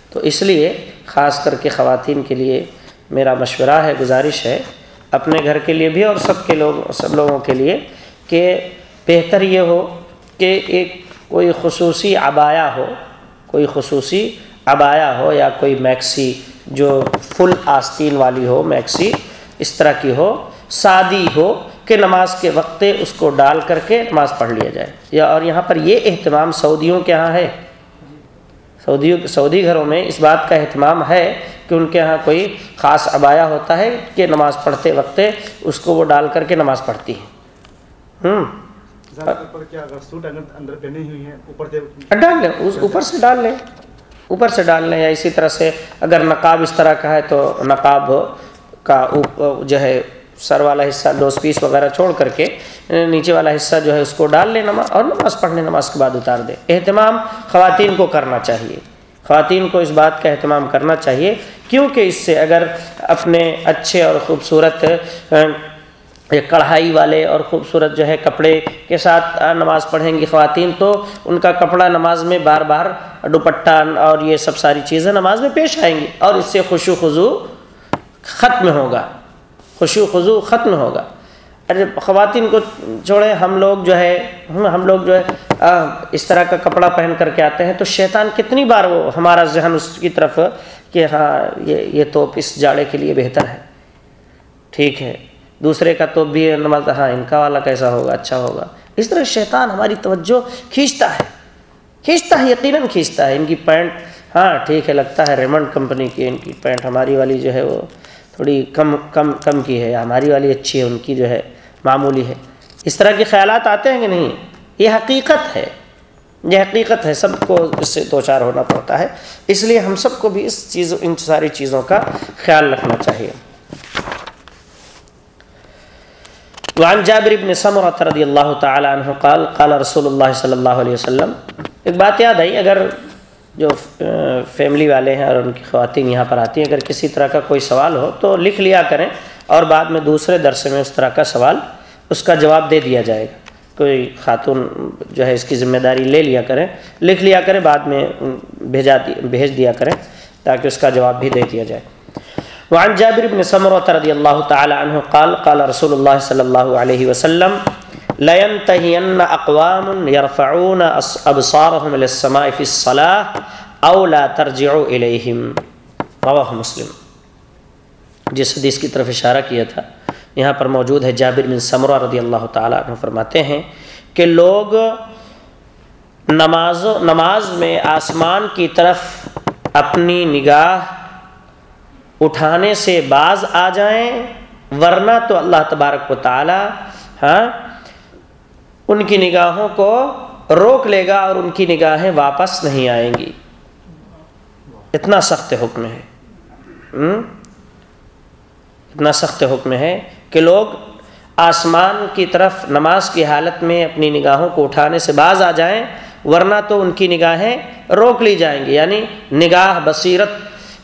تو اس لیے خاص کر کے خواتین کے لیے میرا مشورہ ہے، گزارش ہے اپنے گھر کے لیے بھی اور سب کے لوگ، سب لوگوں کے لیے کہ بہتر یہ ہو کہ ایک کوئی خصوصی عبایا ہو، کوئی خصوصی عبایا ہو یا کوئی میکسی جو فل آستین والی ہو، میکسی اس طرح کی ہو، سادی ہو کہ نماز کے وقت اس کو ڈال کر کے نماز پڑھ لیا جائے۔ یا اور یہاں پر یہ اہتمام سعودیوں کے ہاں ہے۔ سعودیوں سعودی گھروں میں اس بات کا اہتمام ہے کہ ان کے ہاں کوئی خاص عبایا ہوتا ہے کہ نماز پڑھتے وقت اس کو وہ ڈال کر کے نماز پڑھتی ہے ہوں ڈال لیں اوپر سے ڈال لیں۔ اوپر سے ڈال لیں یا اسی طرح سے اگر نقاب اس طرح کا ہے تو نقاب کا جو ہے سر والا حصہ ڈوس پیس وغیرہ چھوڑ کر کے نیچے والا حصہ جو ہے اس کو ڈال لیں نماز، اور نماز پڑھنے، نماز کے بعد اتار دیں اہتمام خواتین کو کرنا چاہیے۔ خواتین کو اس بات کا اہتمام کرنا چاہیے، کیونکہ اس سے اگر اپنے اچھے اور خوبصورت کڑھائی والے اور خوبصورت جو ہے کپڑے کے ساتھ نماز پڑھیں گی خواتین، تو ان کا کپڑا نماز میں بار بار دوپٹہ اور یہ سب ساری چیزیں نماز میں پیش آئیں گی، اور اس سے خوشو خضو ختم ہوگا۔ خوشو خضو ختم ہوگا۔ خواتین کو چھوڑیں، ہم لوگ جو ہے، ہم لوگ جو ہے اس طرح کا کپڑا پہن کر کے آتے ہیں تو شیطان کتنی بار وہ ہمارا ذہن اس کی طرف کہ ہاں یہ یہ توپ اس جاڑے کے لیے بہتر ہے۔ ٹھیک ہے۔ دوسرے کا توپ بھی نماز ہاں ان کا والا کیسا ہوگا اچھا ہوگا۔ اس طرح شیطان ہماری توجہ کھینچتا ہے۔ کھینچتا ہے، یقیناً کھینچتا ہے۔ ان کی پینٹ ہاں ٹھیک ہے، لگتا ہے ریمنڈ کمپنی کی، ان کی پینٹ ہماری والی جو ہے وہ تھوڑی کم کم کم کی ہے، ہماری والی اچھی ہے، ان کی جو ہے معمولی ہے۔ اس طرح کے خیالات آتے ہیں کہ نہیں؟ یہ حقیقت ہے۔ یہ حقیقت ہے، سب کو اس سے دو چار ہونا پڑتا ہے۔ اس لیے ہم سب کو بھی اس چیز، ان ساری چیزوں کا خیال رکھنا چاہیے۔ وعن جابر بن سمرہ رضی اللہ تعالی عنہ قال قال رسول اللہ صلی اللہ علیہ وسلم، ایک بات یاد آئی، اگر جو فیملی والے ہیں اور ان کی خواتین یہاں پر آتی ہیں، اگر کسی طرح کا کوئی سوال ہو تو لکھ لیا کریں اور بعد میں دوسرے درسے میں اس طرح کا سوال اس کا جواب دے دیا جائے گا۔ کوئی خاتون جو ہے اس کی ذمہ داری لے لیا کریں، لکھ لیا کریں، بعد میں بھیجا بھیج دیا کریں تاکہ اس کا جواب بھی دے دیا جائے۔ وعن جابر بن سمرة رضي الله تعالى عنه قال قال رسول الله صلى الله عليه وسلم لينتهين أقوام يرفعون أبصارهم إلى السماء في الصلاة أو لا ترجعوا إليهم۔ رواه مسلم۔ جس حدیث کی طرف اشارہ کیا تھا، یہاں پر موجود ہے جابر بن سمرہ رضی اللہ تعالیٰ عنہ فرماتے ہیں کہ لوگ نماز نماز میں آسمان کی طرف اپنی نگاہ اٹھانے سے باز آ جائیں، ورنہ تو اللہ تبارک و تعالی ہاں ان کی نگاہوں کو روک لے گا اور ان کی نگاہیں واپس نہیں آئیں گی۔ اتنا سخت حکم ہے۔ اتنا سخت حکم ہے کہ لوگ آسمان کی طرف نماز کی حالت میں اپنی نگاہوں کو اٹھانے سے باز آ جائیں، ورنہ تو ان کی نگاہیں روک لی جائیں گی۔ یعنی نگاہ، بصیرت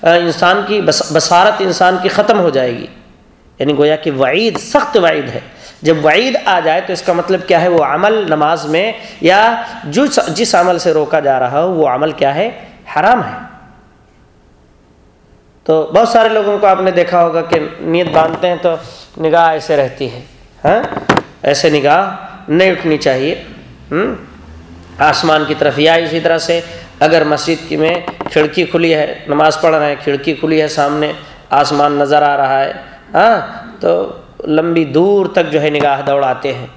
انسان کی بصارت انسان کی ختم ہو جائے گی۔ یعنی گویا کہ وعید، سخت وعید ہے۔ جب وعید آ جائے تو اس کا مطلب کیا ہے؟ وہ عمل نماز میں یا جو جس عمل سے روکا جا رہا ہو، وہ عمل کیا ہے؟ حرام ہے۔ تو بہت سارے لوگوں کو آپ نے دیکھا ہوگا کہ نیت باندھتے ہیں تو نگاہ ایسے رہتی ہے۔ ہاں؟ ایسے نگاہ نہیں اٹھنی چاہیے۔ آسمان کی طرف یا اسی طرح سے اگر مسجد کی میں کھڑکی کھلی ہے، نماز پڑھ رہے ہیں، کھڑکی کھلی ہے، سامنے آسمان نظر آ رہا ہے۔ ہاں؟ تو لمبی دور تک جو ہے نگاہ دوڑاتے ہیں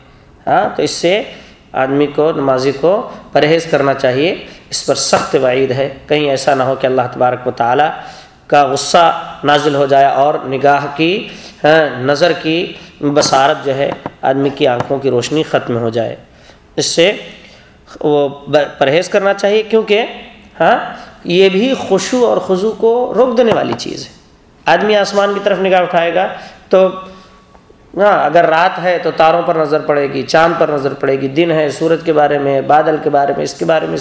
ہاں تو اس سے آدمی کو، نمازی کو پرہیز کرنا چاہیے۔ اس پر سخت وعید ہے۔ کہیں ایسا نہ ہو کہ اللہ تبارک و تعالیٰ کا غصہ نازل ہو جائے اور نگاہ کی ہاں، نظر کی بصارت جو ہے آدمی کی آنکھوں کی روشنی ختم ہو جائے۔ اس سے وہ پرہیز کرنا چاہیے کیونکہ ہاں یہ بھی خوشو اور خضو کو روک دینے والی چیز ہے۔ آدمی آسمان کی طرف نگاہ اٹھائے گا تو ہاں اگر رات ہے تو تاروں پر نظر پڑے گی چاند پر نظر پڑے گی دن ہے سورج کے بارے میں بادل کے بارے میں اس کے بارے میں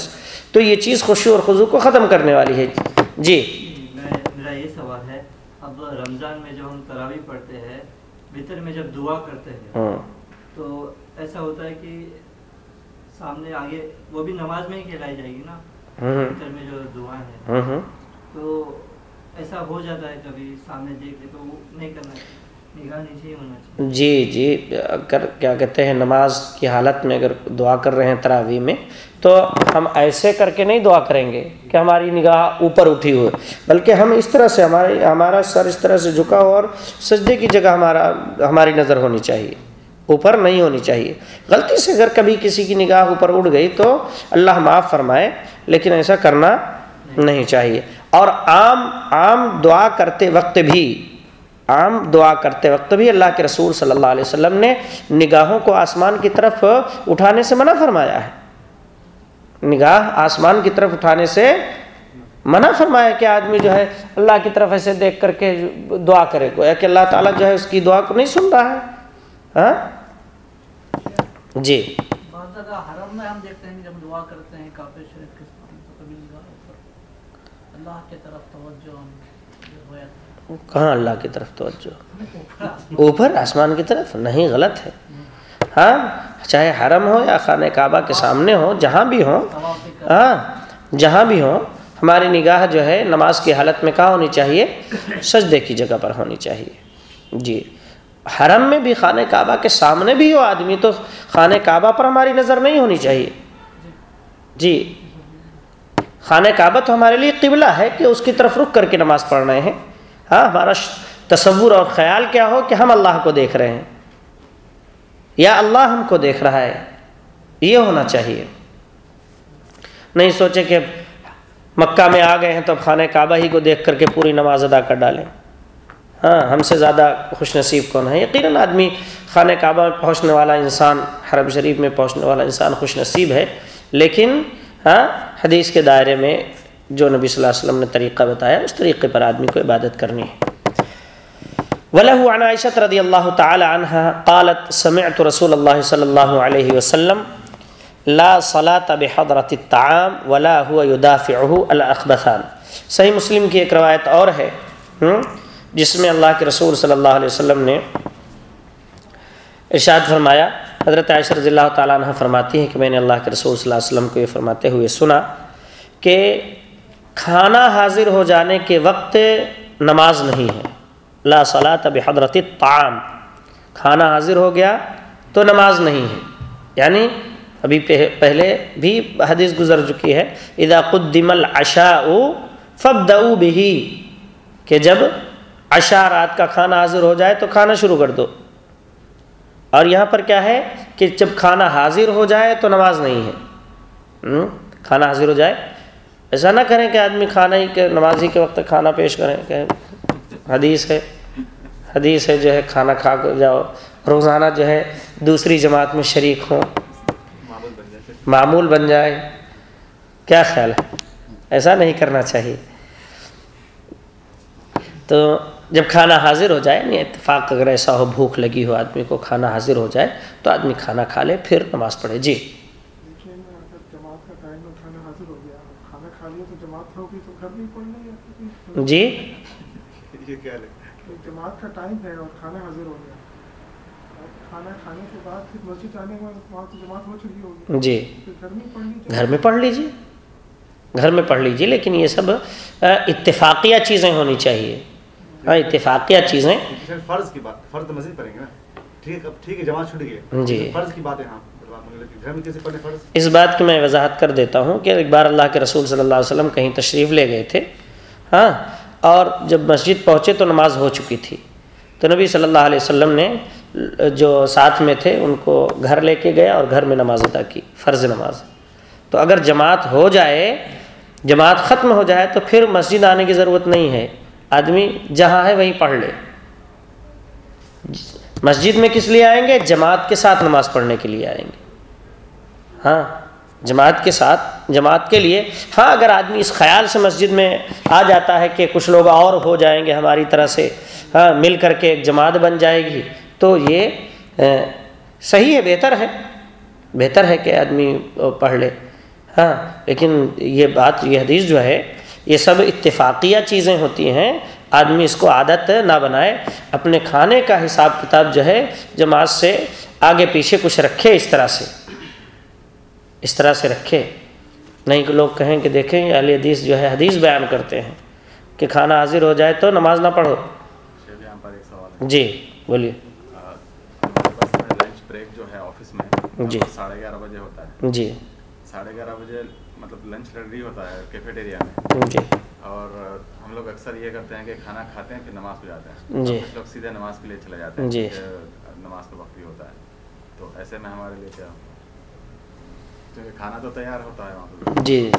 تو یہ چیز خوشی اور خضو کو ختم کرنے والی ہے۔ جی۔ میرا یہ سوال ہے اب رمضان میں جو ہم تراوی پڑھتے ہیں بطر میں جب دعا کرتے ہیں ہاں۔ تو ایسا ہوتا ہے کہ سامنے آگے وہ بھی نماز میں ہی کہلائی جائے گی نا بطر میں جو دعا ہے۔ ہوں تو ایسا ہو جاتا ہے کبھی سامنے دیکھ کے تو وہ نہیں کرنا چاہیے۔ جی جی اگر کیا کہتے ہیں، نماز کی حالت میں اگر دعا کر رہے ہیں تراویح میں، تو ہم ایسے کر کے نہیں دعا کریں گے کہ ہماری نگاہ اوپر اٹھی ہوئے۔ بلکہ ہم اس طرح سے ہمارے ہمارا سر اس طرح سے جھکا ہو اور سجدے کی جگہ ہمارا، ہماری نظر ہونی چاہیے۔ اوپر نہیں ہونی چاہیے۔ غلطی سے اگر کبھی کسی کی نگاہ اوپر اڑ گئی تو اللہ معاف فرمائے، لیکن ایسا کرنا نہیں چاہیے۔ اور عام عام دعا کرتے وقت بھی عام دعا کرتے وقت بھی اللہ کے رسول صلی اللہ علیہ وسلم نے نگاہوں کو آسمان کی طرف اٹھانے سے منع فرمایا ہے۔ نگاہ آسمان کی طرف اٹھانے سے منع فرمایا کہ آدمی جو ہے اللہ کی طرف ایسے دیکھ کر کے دعا کرے، گویا کہ اللہ تعالیٰ جو ہے اس کی دعا کو نہیں سن رہا ہے۔ ہاں؟ جی۔ حرم میں ہم دیکھتے ہیں جب دعا کرتے ہیں کعبہ شریف کے سامنے تو کبھی نگاہ اوپر اللہ کی طرف توجہ ہم ہوا تھا کہاں اللہ کی طرف توجہ؟ اوپر، آسمان کی طرف؟ نہیں، غلط ہے۔ ہاں چاہے حرم ہو یا خانہ کعبہ کے سامنے ہو، جہاں بھی ہو ہاں جہاں بھی ہو، ہماری نگاہ جو ہے، نماز کی حالت میں کہاں ہونی چاہیے؟ سجدے کی جگہ پر ہونی چاہیے۔ جی حرم میں بھی، خانہ کعبہ کے سامنے بھی ہو آدمی، تو خانہ کعبہ پر ہماری نظر نہیں ہونی چاہیے۔ جی خانہ کعبہ تو ہمارے لیے قبلہ ہے کہ اس کی طرف رک کر کے نماز پڑھ رہے ہیں۔ ہاں ہمارا تصور اور خیال کیا ہو کہ ہم اللہ کو دیکھ رہے ہیں؟ یا اللہ ہم کو دیکھ رہا ہے؟ یہ ہونا چاہیے۔ نہیں سوچے کہ مکہ میں آ گئے ہیں تو اب خانہ کعبہ ہی کو دیکھ کر کے پوری نماز ادا کر ڈالیں۔ ہاں ہم سے زیادہ خوش نصیب کون ہے؟ یقیناً آدمی خانہ کعبہ میں پہنچنے والا انسان، حرم شریف میں پہنچنے والا انسان خوش نصیب ہے۔ لیکن ہاں حدیث کے دائرے میں جو نبی صلی اللہ علیہ وسلم نے طریقہ بتایا، اس طریقے پر آدمی کو عبادت کرنی ہے۔ وله عن عائشة رضي الله تعالى عنها قالت سمعت رسول الله صلى الله عليه وسلم لا صلاة بحضرة الطعام ولا هو يدافعه الأخبثان۔ صحیح مسلم کی ایک روایت اور ہے جس میں اللہ کے رسول صلی اللہ علیہ وسلم نے ارشاد فرمایا، حضرت عائشہ رضی اللہ تعالیٰ عنہ فرماتی ہیں کہ میں نے اللہ کے رسول صلی اللہ علیہ وسلم کو یہ فرماتے ہوئے سنا کہ کھانا حاضر ہو جانے کے وقت نماز نہیں ہے۔ لا صلاۃ بحضرت الطعام۔ کھانا حاضر ہو گیا تو نماز نہیں ہے۔ یعنی ابھی پہ- پہلے بھی حدیث گزر چکی ہے۔ اذا قدم العشاء فابدؤوا به۔ کہ جب عشاء رات کا کھانا حاضر ہو جائے تو کھانا شروع کر دو۔ اور یہاں پر کیا ہے کہ جب کھانا حاضر ہو جائے تو نماز نہیں ہے۔ کھانا حاضر ہو جائے ایسا نہ کریں کہ آدمی کھانا ہی کہ نماز ہی کے وقت کھانا پیش کریں کہ حدیث ہے حدیث ہے جو ہے کھانا کھا کر جاؤ، روزانہ جو ہے دوسری جماعت میں شریک ہوں۔ معمول بن جائے۔ کیا خیال ہے؟ ایسا نہیں کرنا چاہیے۔ تو جب کھانا حاضر ہو جائے نہیں اتفاق اگر ایسا ہو، بھوک لگی ہو، آدمی کو کھانا حاضر ہو جائے، تو آدمی کھانا کھا لے، پھر نماز پڑھے۔ جی لیکن اگر جماعت کا ٹائم میں کھانا حاضر ہو گیا کھانا کھا لیا تو جماعت ہوگی تو گھر میں ہی پڑھ لیں یا پھر جی؟ یہ کیا جماعت کا ٹائم ہے اور کھانا حاضر ہو گیا۔ اب کھانا کھانے کے بعد پھر مسجد آنے کے بعد وہاں تو جماعت ہو چکی ہوگی۔ جی۔ گھر میں پڑھ لیجیے گھر میں پڑھ لیجیے گھر میں پڑھ لیجیے لیکن یہ سب اتفاقیہ چیزیں ہونی چاہیے۔ ہاں اتفاقیہ چیزیں۔ سر فرض کی بات فرض تو مزید پڑھیں گے نا۔ ٹھیک اب ٹھیک ہے جماعت چھوٹ گئی جی۔ فرض کی بات ہے ہاں گھر میں کیسے پڑھنے فرض؟ اس بات کی میں وضاحت کر دیتا ہوں کہ ایک بار اللہ کے رسول صلی اللہ علیہ وسلم کہیں تشریف لے گئے تھے۔ ہاں اور جب مسجد پہنچے تو نماز ہو چکی تھی۔ تو نبی صلی اللہ علیہ وسلم نے جو ساتھ میں تھے، ان کو گھر لے کے گیا اور گھر میں نماز ادا کی، فرض نماز۔ تو اگر جماعت ہو جائے، جماعت ختم ہو جائے، تو پھر مسجد آنے کی ضرورت نہیں ہے۔ آدمی جہاں ہے وہیں پڑھ لے۔ مسجد میں کس لیے آئیں گے؟ جماعت کے ساتھ نماز پڑھنے کے لیے آئیں گے۔ ہاں جماعت کے ساتھ، جماعت کے لیے ہاں اگر آدمی اس خیال سے مسجد میں آ جاتا ہے کہ کچھ لوگ اور ہو جائیں گے ہماری طرح سے ہاں مل کر کے ایک جماعت بن جائے گی، تو یہ صحیح ہے، بہتر ہے۔ بہتر ہے کہ آدمی پڑھ لے۔ ہاں لیکن یہ بات، یہ حدیث جو ہے، یہ سب اتفاقیہ چیزیں ہوتی ہیں۔ آدمی اس کو عادت نہ بنائے۔ اپنے کھانے کا حساب کتاب جو ہے، جماعت سے آگے پیچھے کچھ رکھے اس طرح سے۔ اس طرح سے رکھے۔ نہیں کہ لوگ کہیں کہ دیکھیں یہ اہل حدیث جو ہے حدیث بیان کرتے ہیں کہ کھانا حاضر ہو جائے تو نماز نہ پڑھو۔ ہے۔ جی بولیے۔ آ، ہمارے پاس میں لنچ بریک جو ہے آفس میں جی۔ ساڑھے گیارہ بجے ہوتا ہے۔ جی۔ ساڑھے گیارہ بجے مطلب لنچ ریڈی ہوتا ہے کیفیٹیریا میں۔ جی۔ اور ہم لوگ اکثر یہ کرتے ہیں کہ کھانا کھاتے ہیں پھر نماز پہ جاتے ہیں۔ جی۔ لوگ سیدھے نماز کے لیے چلے جاتے ہیں جی۔ نماز کا وقت بھی ہوتا ہے۔ تو ایسے میں ہمارے لیے کیا؟ کیونکہ کھانا تو تیار ہوتا ہے وہاں پہ جی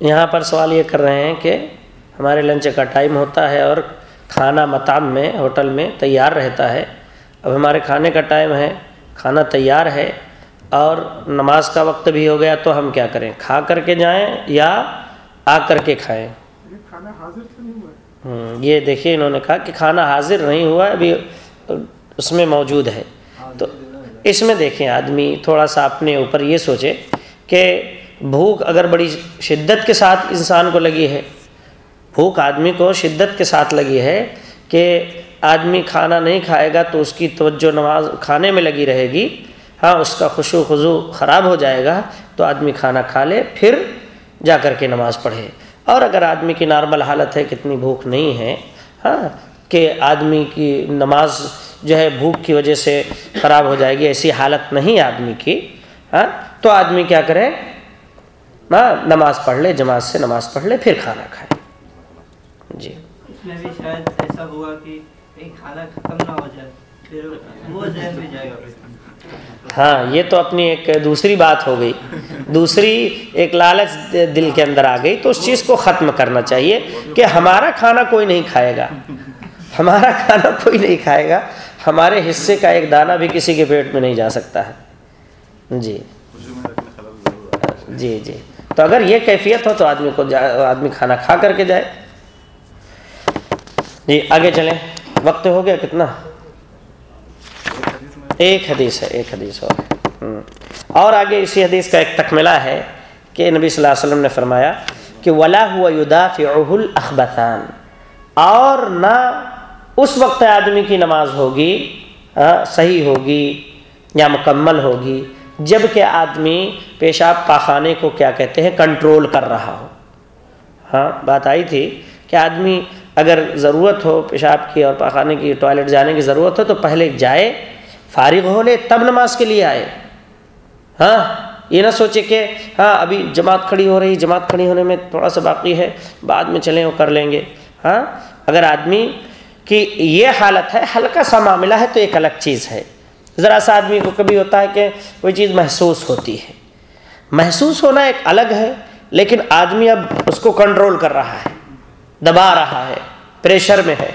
یہاں پر سوال یہ کر رہے ہیں کہ ہمارے لنچ کا ٹائم ہوتا ہے اور کھانا مطعم میں ہوٹل میں تیار رہتا ہے۔ اب ہمارے کھانے کا ٹائم ہے کھانا تیار ہے اور نماز کا وقت بھی ہو گیا تو ہم کیا کریں؟ کھا کر کے جائیں یا آ کر کے کھائیں؟ یہ کھانا حاضر تو نہیں ہوا۔ ہے ہوں، یہ دیکھیے انہوں نے کہا کہ کھانا حاضر نہیں ہوا ابھی اس میں موجود ہے۔ تو اس میں دیکھیں آدمی تھوڑا سا اپنے اوپر یہ سوچے کہ بھوک اگر بڑی شدت کے ساتھ انسان کو لگی ہے، بھوک آدمی کو شدت کے ساتھ لگی ہے کہ آدمی کھانا نہیں کھائے گا تو اس کی توجہ نماز کھانے میں لگی رہے گی ہاں اس کا خوشو خضو خراب ہو جائے گا تو آدمی کھانا کھا لے، پھر جا کر کے نماز پڑھے۔ اور اگر آدمی کی نارمل حالت ہے، کتنی بھوک نہیں ہے ہاں کہ آدمی کی نماز جو ہے بھوک کی وجہ سے خراب ہو جائے گی ایسی حالت نہیں آدمی کی ہاں؟ تو آدمی کیا کرے؟ ہاں نماز پڑھ لے جماعت سے نماز پڑھ لے پھر کھانا کھائے۔ جی۔ اس میں بھی شاید ایسا ہوا کہ کہیں کھانا ختم نہ ہو جائے پھر وہ ذہن بھی جائے گا۔ پھر ہاں یہ تو اپنی ایک دوسری بات ہو گئی۔ دوسری ایک لالچ دل کے اندر آ گئی تو اس چیز کو ختم کرنا چاہیے کہ ہمارا کھانا کوئی نہیں کھائے گا۔ ہمارا کھانا کوئی نہیں کھائے گا۔ ہمارے حصے کا ایک دانہ بھی کسی کے پیٹ میں نہیں جا سکتا ہے۔ جی۔ جی جی۔ تو اگر یہ کیفیت ہو تو آدمی کو جا- آدمی کھانا کھا کر کے جائے۔ جی آگے چلیں۔ وقت ہو گیا کتنا؟ ایک حدیث ہے، ایک حدیث اور اور آگے اسی حدیث کا ایک تکملہ ہے کہ نبی صلی اللہ علیہ وسلم نے فرمایا کہ ولا ہوا یدافعہ الاخبثان اور نہ اس وقت آدمی کی نماز ہوگی صحیح ہوگی یا مکمل ہوگی جبکہ آدمی پیشاب پاخانے کو کیا کہتے ہیں، کنٹرول کر رہا ہو۔ ہاں بات آئی تھی کہ آدمی اگر ضرورت ہو پیشاب کی اور پاخانے کی، ٹوائلٹ جانے کی ضرورت ہو تو پہلے جائے، فارغ ہو لے، تب نماز کے لیے آئے۔ ہاں یہ نہ سوچے کہ ہاں ابھی جماعت کھڑی ہو رہی، جماعت کھڑی ہونے میں تھوڑا سا باقی ہے، بعد میں چلیں وہ کر لیں گے۔ ہاں اگر آدمی کی یہ حالت ہے، ہلکا سا معاملہ ہے تو ایک الگ چیز ہے۔ ذرا سا آدمی کو کبھی ہوتا ہے کہ کوئی چیز محسوس ہوتی ہے۔ محسوس ہونا ایک الگ ہے، لیکن آدمی اب اس کو کنٹرول کر رہا ہے، دبا رہا ہے پریشر میں ہے۔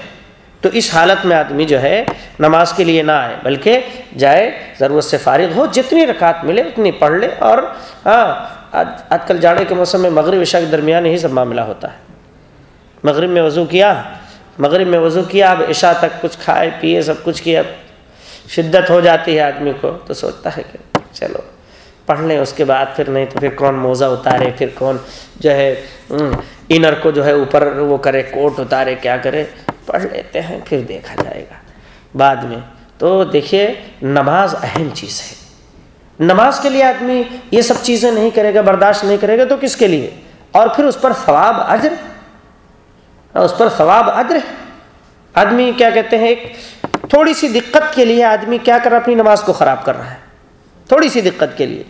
تو اس حالت میں آدمی جو ہے، نماز کے لیے نہ آئے، بلکہ جائے، ضرورت سے فارغ ہو، جتنی رکعت ملے اتنی پڑھ لے اور ہاں آج آج کل جاڑے کے موسم میں مغرب، عشاء کے درمیان یہی سب معاملہ ہوتا ہے۔ مغرب میں وضو کیا مغرب میں وضو کیا، اب عشاء تک کچھ کھائے، پیے، سب کچھ کیا۔ شدت ہو جاتی ہے آدمی کو تو سوچتا ہے کہ چلو، پڑھ لیں، اس کے بعد پھر نہیں تو پھر کون موزہ اتارے، پھر کون جو ہے انر کو جو ہے اوپر وہ کرے، کوٹ اتارے، کیا کرے؟ پڑھ لیتے ہیں، پھر دیکھا جائے گا۔ بعد میں تو دیکھیے، نماز اہم چیز ہے۔ نماز کے لیے آدمی یہ سب چیزیں نہیں کرے گا، برداشت نہیں کرے گا تو کس کے لیے؟ اور پھر اس پر ثواب، اجر اس پر ثواب اجر ہے۔ آدمی کیا کہتے ہیں، ایک تھوڑی سی دقت کے لیے آدمی کیا کر رہا ہے، اپنی نماز کو خراب کر رہا ہے۔ تھوڑی سی دقت کے لیے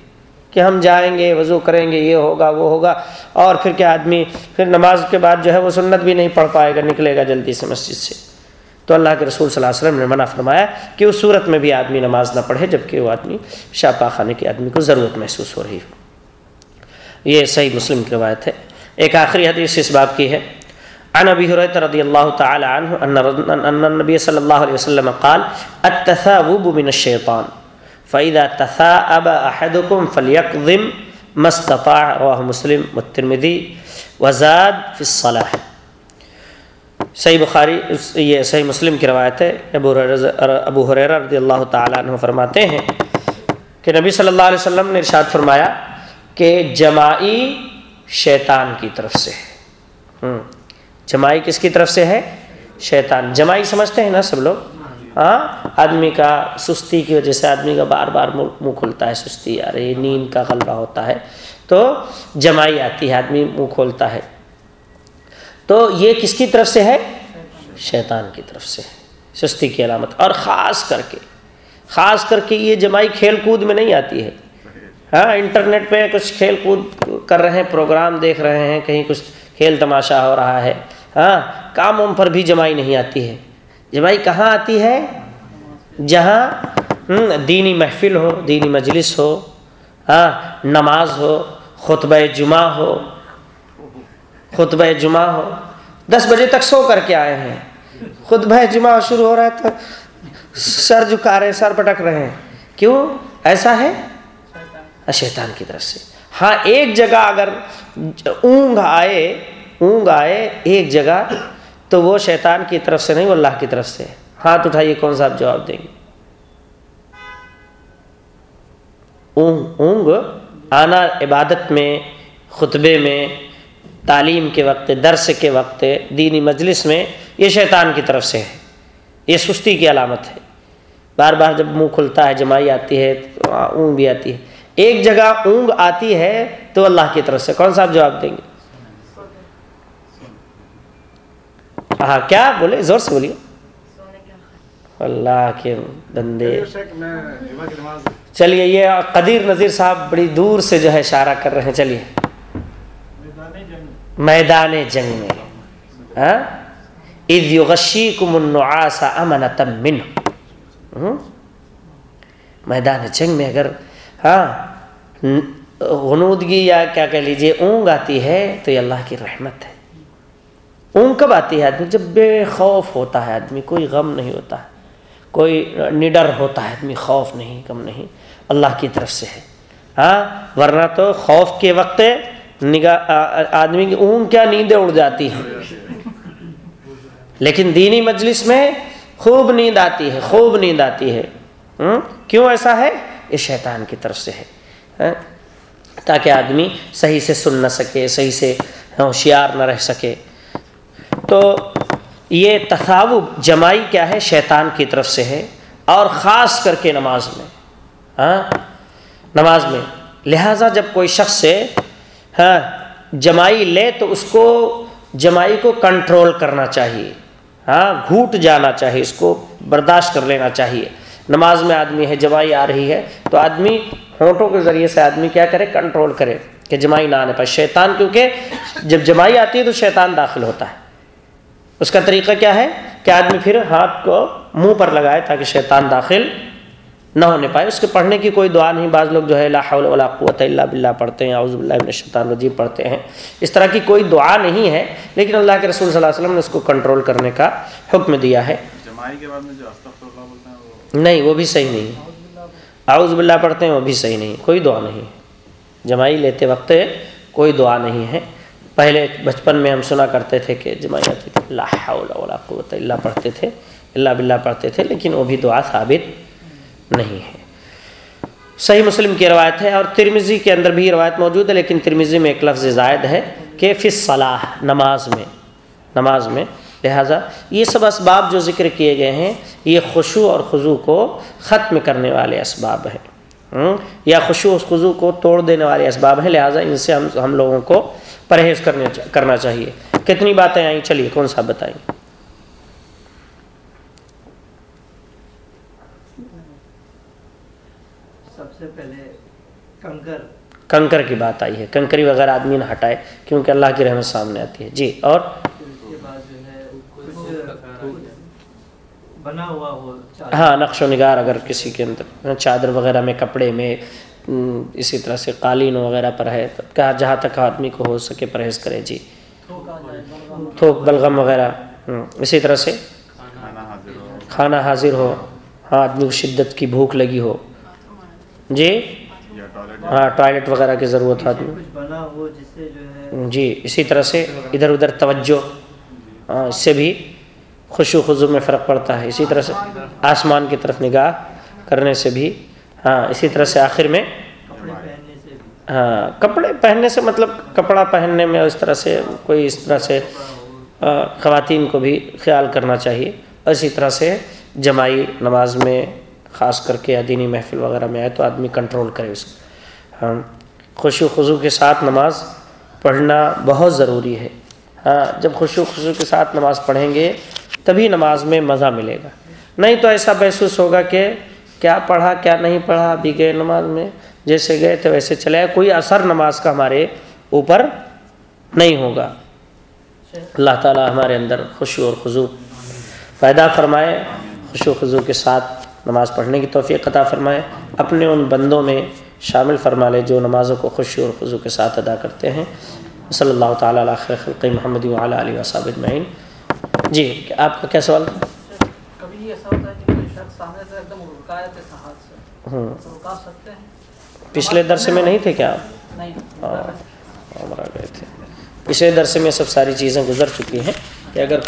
کہ ہم جائیں گے، وضو کریں گے، یہ ہوگا، وہ ہوگا، اور پھر کیا آدمی، پھر نماز کے بعد جو ہے وہ سنت بھی نہیں پڑھ پائے گا، نکلے گا جلدی سے مسجد سے۔ تو اللہ کے رسول صلی اللہ علیہ وسلم نے منع فرمایا کہ اس صورت میں بھی آدمی نماز نہ پڑھے، جبکہ وہ آدمی شاپا خانے کے آدمی کو ضرورت محسوس ہو رہی ہو۔ یہ صحیح مسلم کی روایت ہے۔ ایک آخری حدیث اس باب کی ہے۔ عن ابي هريره رضي الله تعالى عنه ان ان النبي صلى الله عليه وسلم قال، التثاوب من الشيطان فعیدہ تصا اب احدکم فلیقم مستطاع رواہ مسلم مترمدی وزاد فصلاح صحیح بخاری، یہ صحیح مسلم کی روایت ہے، ابو ابو حریرہ رضی اللہ تعالیٰ عنہ فرماتے ہیں کہ نبی صلی اللہ علیہ وسلم نے ارشاد فرمایا کہ جماعی شیطان کی طرف سے۔ ہوں۔ جماعی کس کی طرف سے ہے؟ شیطان۔ جماعی سمجھتے ہیں نا سب لوگ؟ ہاں؟ آدمی کا سستی کی وجہ سے آدمی کا بار بار منہ کھلتا ہے، سستی آ رہی نیند کا غلبہ ہوتا ہے۔ تو جمائی آتی ہے، آدمی منہ کھولتا ہے۔ تو یہ کس کی طرف سے ہے؟ شیطان کی طرف سے۔ سستی کی علامت۔ اور خاص کر کے، خاص کر کے یہ جمائی کھیل کود میں نہیں آتی ہے۔ ہاں؟ انٹرنیٹ پہ کچھ کھیل کود کر رہے ہیں، پروگرام دیکھ رہے ہیں، کہیں کچھ کھیل تماشا ہو رہا ہے۔ ہاں کام وام پر بھی جمائی نہیں آتی ہے۔ جمائی کہاں آتی ہے؟ جہاں دینی محفل ہو، دینی مجلس ہو ہاں نماز ہو، خطبہ جمعہ ہو، خطبہ جمعہ ہو۔ دس بجے تک سو کر کے آئے ہیں۔ خطبہ جمعہ شروع ہو رہا ہے تو سر جھکا رہے ہیں، سر پٹک رہے ہیں۔ کیوں؟ ایسا ہے؟ شیطان کی طرف سے۔ ہاں ایک جگہ اگر اونگ آئے اونگ آئے ایک جگہ، تو وہ شیطان کی طرف سے نہیں، وہ اللہ کی طرف سے۔ ہاتھ اٹھائیے، کون سا آپ جواب دیں گے؟ اونگ اونگ آنا عبادت میں، خطبے میں، تعلیم کے وقت، درس کے وقت، دینی مجلس میں، یہ شیطان کی طرف سے ہے۔ یہ سستی کی علامت ہے۔ بار بار جب منہ کھلتا ہے جمائی آتی ہے اونگ بھی آتی ہے۔ ایک جگہ اونگ آتی ہے، تو اللہ کی طرف سے۔ کون سا آپ جواب دیں گے؟ ہاں کیا بولے؟ زور سے بولیے۔ اللہ کے بندے۔ چلیے یہ قدیر نذیر صاحب بڑی دور سے جو ہے اشارہ کر رہے ہیں۔ چلیے۔ میدان جنگ۔ میں۔ عید یغشی کم النعاس امنتا من میدان جنگ میں اگر ہاں غنودگی یا کیا کہہ لیجیے اونگ آتی ہے تو یہ اللہ کی رحمت ہے۔ اونگ کب آتی ہے آدمی؟ جب بے خوف ہوتا ہے آدمی، کوئی غم نہیں ہوتا ہے کوئی نڈر ہوتا ہے آدمی، خوف نہیں کم نہیں، اللہ کی طرف سے ہے۔ ہاں ورنہ تو خوف کے وقت نگاہ آدمی کی اونگ کیا نیندیں اڑ جاتی ہیں۔ لیکن دینی مجلس میں خوب نیند آتی ہے، خوب نیند آتی ہے۔ کیوں ایسا ہے؟ یہ شیطان کی طرف سے ہے۔ ہاں، تاکہ آدمی صحیح سے سن نہ سکے، صحیح سے ہوشیار نہ رہ سکے۔ تو یہ تصاوب جمائی کیا ہے؟ شیطان کی طرف سے ہے اور خاص کر کے نماز میں ہاں؟ نماز میں۔ لہٰذا جب کوئی شخص سے ہاں جمائی لے تو اس کو جمائی کو کنٹرول کرنا چاہیے ہاں؟ گھوٹ جانا چاہیے، اس کو برداشت کر لینا چاہیے۔ نماز میں آدمی ہے، جمائی آ رہی ہے، تو آدمی ہونٹوں کے ذریعے سے آدمی کیا کرے؟ کنٹرول کرے کہ جمائی نہ آنے پائے۔ شیطان، کیونکہ جب جمائی آتی ہے تو شیطان داخل ہوتا ہے۔ اس کا طریقہ کیا ہے کہ آدمی پھر ہاتھ کو منہ پر لگائے تاکہ شیطان داخل نہ ہونے پائے۔ اس کے پڑھنے کی کوئی دعا نہیں بعض لوگ جو ہے لا حول ولا قوت الا باللہ پڑھتے ہیں اعوذ باللہ من الشیطان الرجیم پڑھتے ہیں۔ اس طرح کی کوئی دعا نہیں ہے لیکن اللہ کے رسول صلی اللہ علیہ وسلم نے اس کو کنٹرول کرنے کا حکم دیا ہے۔ نہیں وہ بھی صحیح نہیں۔ اعوذ باللہ پڑھتے ہیں وہ بھی صحیح نہیں۔ کوئی دعا نہیں۔ جمائی لیتے وقت کوئی دعا نہیں ہے۔ پہلے بچپن میں ہم سنا کرتے تھے کہ جمائی آتی تھی لا حول ولا قوت الا پڑھتے تھے اللہ باللہ پڑھتے تھے، لیکن وہ بھی دعا ثابت نہیں ہے۔ صحیح مسلم کی روایت ہے اور ترمیزی کے اندر بھی روایت موجود ہے، لیکن ترمیزی میں ایک لفظ زائد ہے کہ فص صلاح نماز میں نماز میں۔ لہٰذا یہ سب اسباب جو ذکر کیے گئے ہیں، یہ خوشو اور خضو کو ختم کرنے والے اسباب ہیں۔ یا خوشو اور خضو کو توڑ دینے والے اسباب ہیں، لہٰذا ان سے ہم ہم لوگوں کو پرہیز کرنے کرنا چاہیے۔ کتنی باتیں آئیں؟ چلیے کون سا بتائیں؟ سب سے پہلے کنکر۔ کنکر کی بات آئی ہے۔ کنکری وغیرہ آدمی نہ ہٹائے کیونکہ اللہ کی رحمت سامنے آتی ہے۔ جی اور؟ بنا ہوا ہو ہاں نقش و نگار اگر کسی کے اندر چادر وغیرہ میں کپڑے میں اسی طرح سے قالین وغیرہ پر ہے کہا جہاں تک آدمی کو ہو سکے پرہیز کرے جی۔ تھوک بلغم وغیرہ اسی طرح سے کھانا حاضر ہو ہاں آدمی کو شدت کی بھوک لگی ہو۔ جی؟ ہاں ٹوائلٹ وغیرہ کی ضرورت آدمی ہو جس جی اسی طرح سے ادھر ادھر توجہ ہاں، اس سے بھی خوش و خضو میں فرق پڑتا ہے۔ اسی طرح سے آسمان کی طرف نگاہ کرنے سے بھی ہاں اسی طرح سے آخر میں ہاں کپڑے پہننے سے مطلب کپڑا پہننے میں اس طرح سے کوئی اس طرح سے خواتین کو بھی خیال کرنا چاہیے۔ اور اسی طرح سے جماعی نماز میں خاص کر کے دینی محفل وغیرہ میں آئے تو آدمی کنٹرول کرے اس کو۔ ہاں خوش و خضو کے ساتھ نماز پڑھنا بہت ضروری ہے۔ ہاں جب خوش و خضو کے ساتھ نماز پڑھیں گے تبھی نماز میں مزہ ملے گا۔ نہیں تو ایسا محسوس ہوگا کہ کیا پڑھا کیا نہیں پڑھا ابھی گئے نماز میں جیسے گئے تھے ویسے چلے آئے، کوئی اثر نماز کا ہمارے اوپر نہیں ہوگا۔ اللہ تعالی ہمارے اندر خوشی اور خضو پیدا فرمائے خوش و خضو کے ساتھ نماز پڑھنے کی توفیق عطا فرمائے۔ اپنے ان بندوں میں شامل فرما لے جو نمازوں کو خوشی اور خضو کے ساتھ ادا کرتے ہیں۔ صلی اللہ تعالیٰ علیہ خیر خلق محمد وعلیٰ علیہ وصحب اجمعین۔ جی آپ کا کیا سوال تھا؟ ہے سے۔ تو رکا سکتے ہیں۔ پچھلے درسے میں نہیں تھے کیا؟ آپ نہیں ہاں گئے تھے۔ پچھلے درسے میں سب ساری چیزیں گزر چکی ہیں کہ اگر کوئی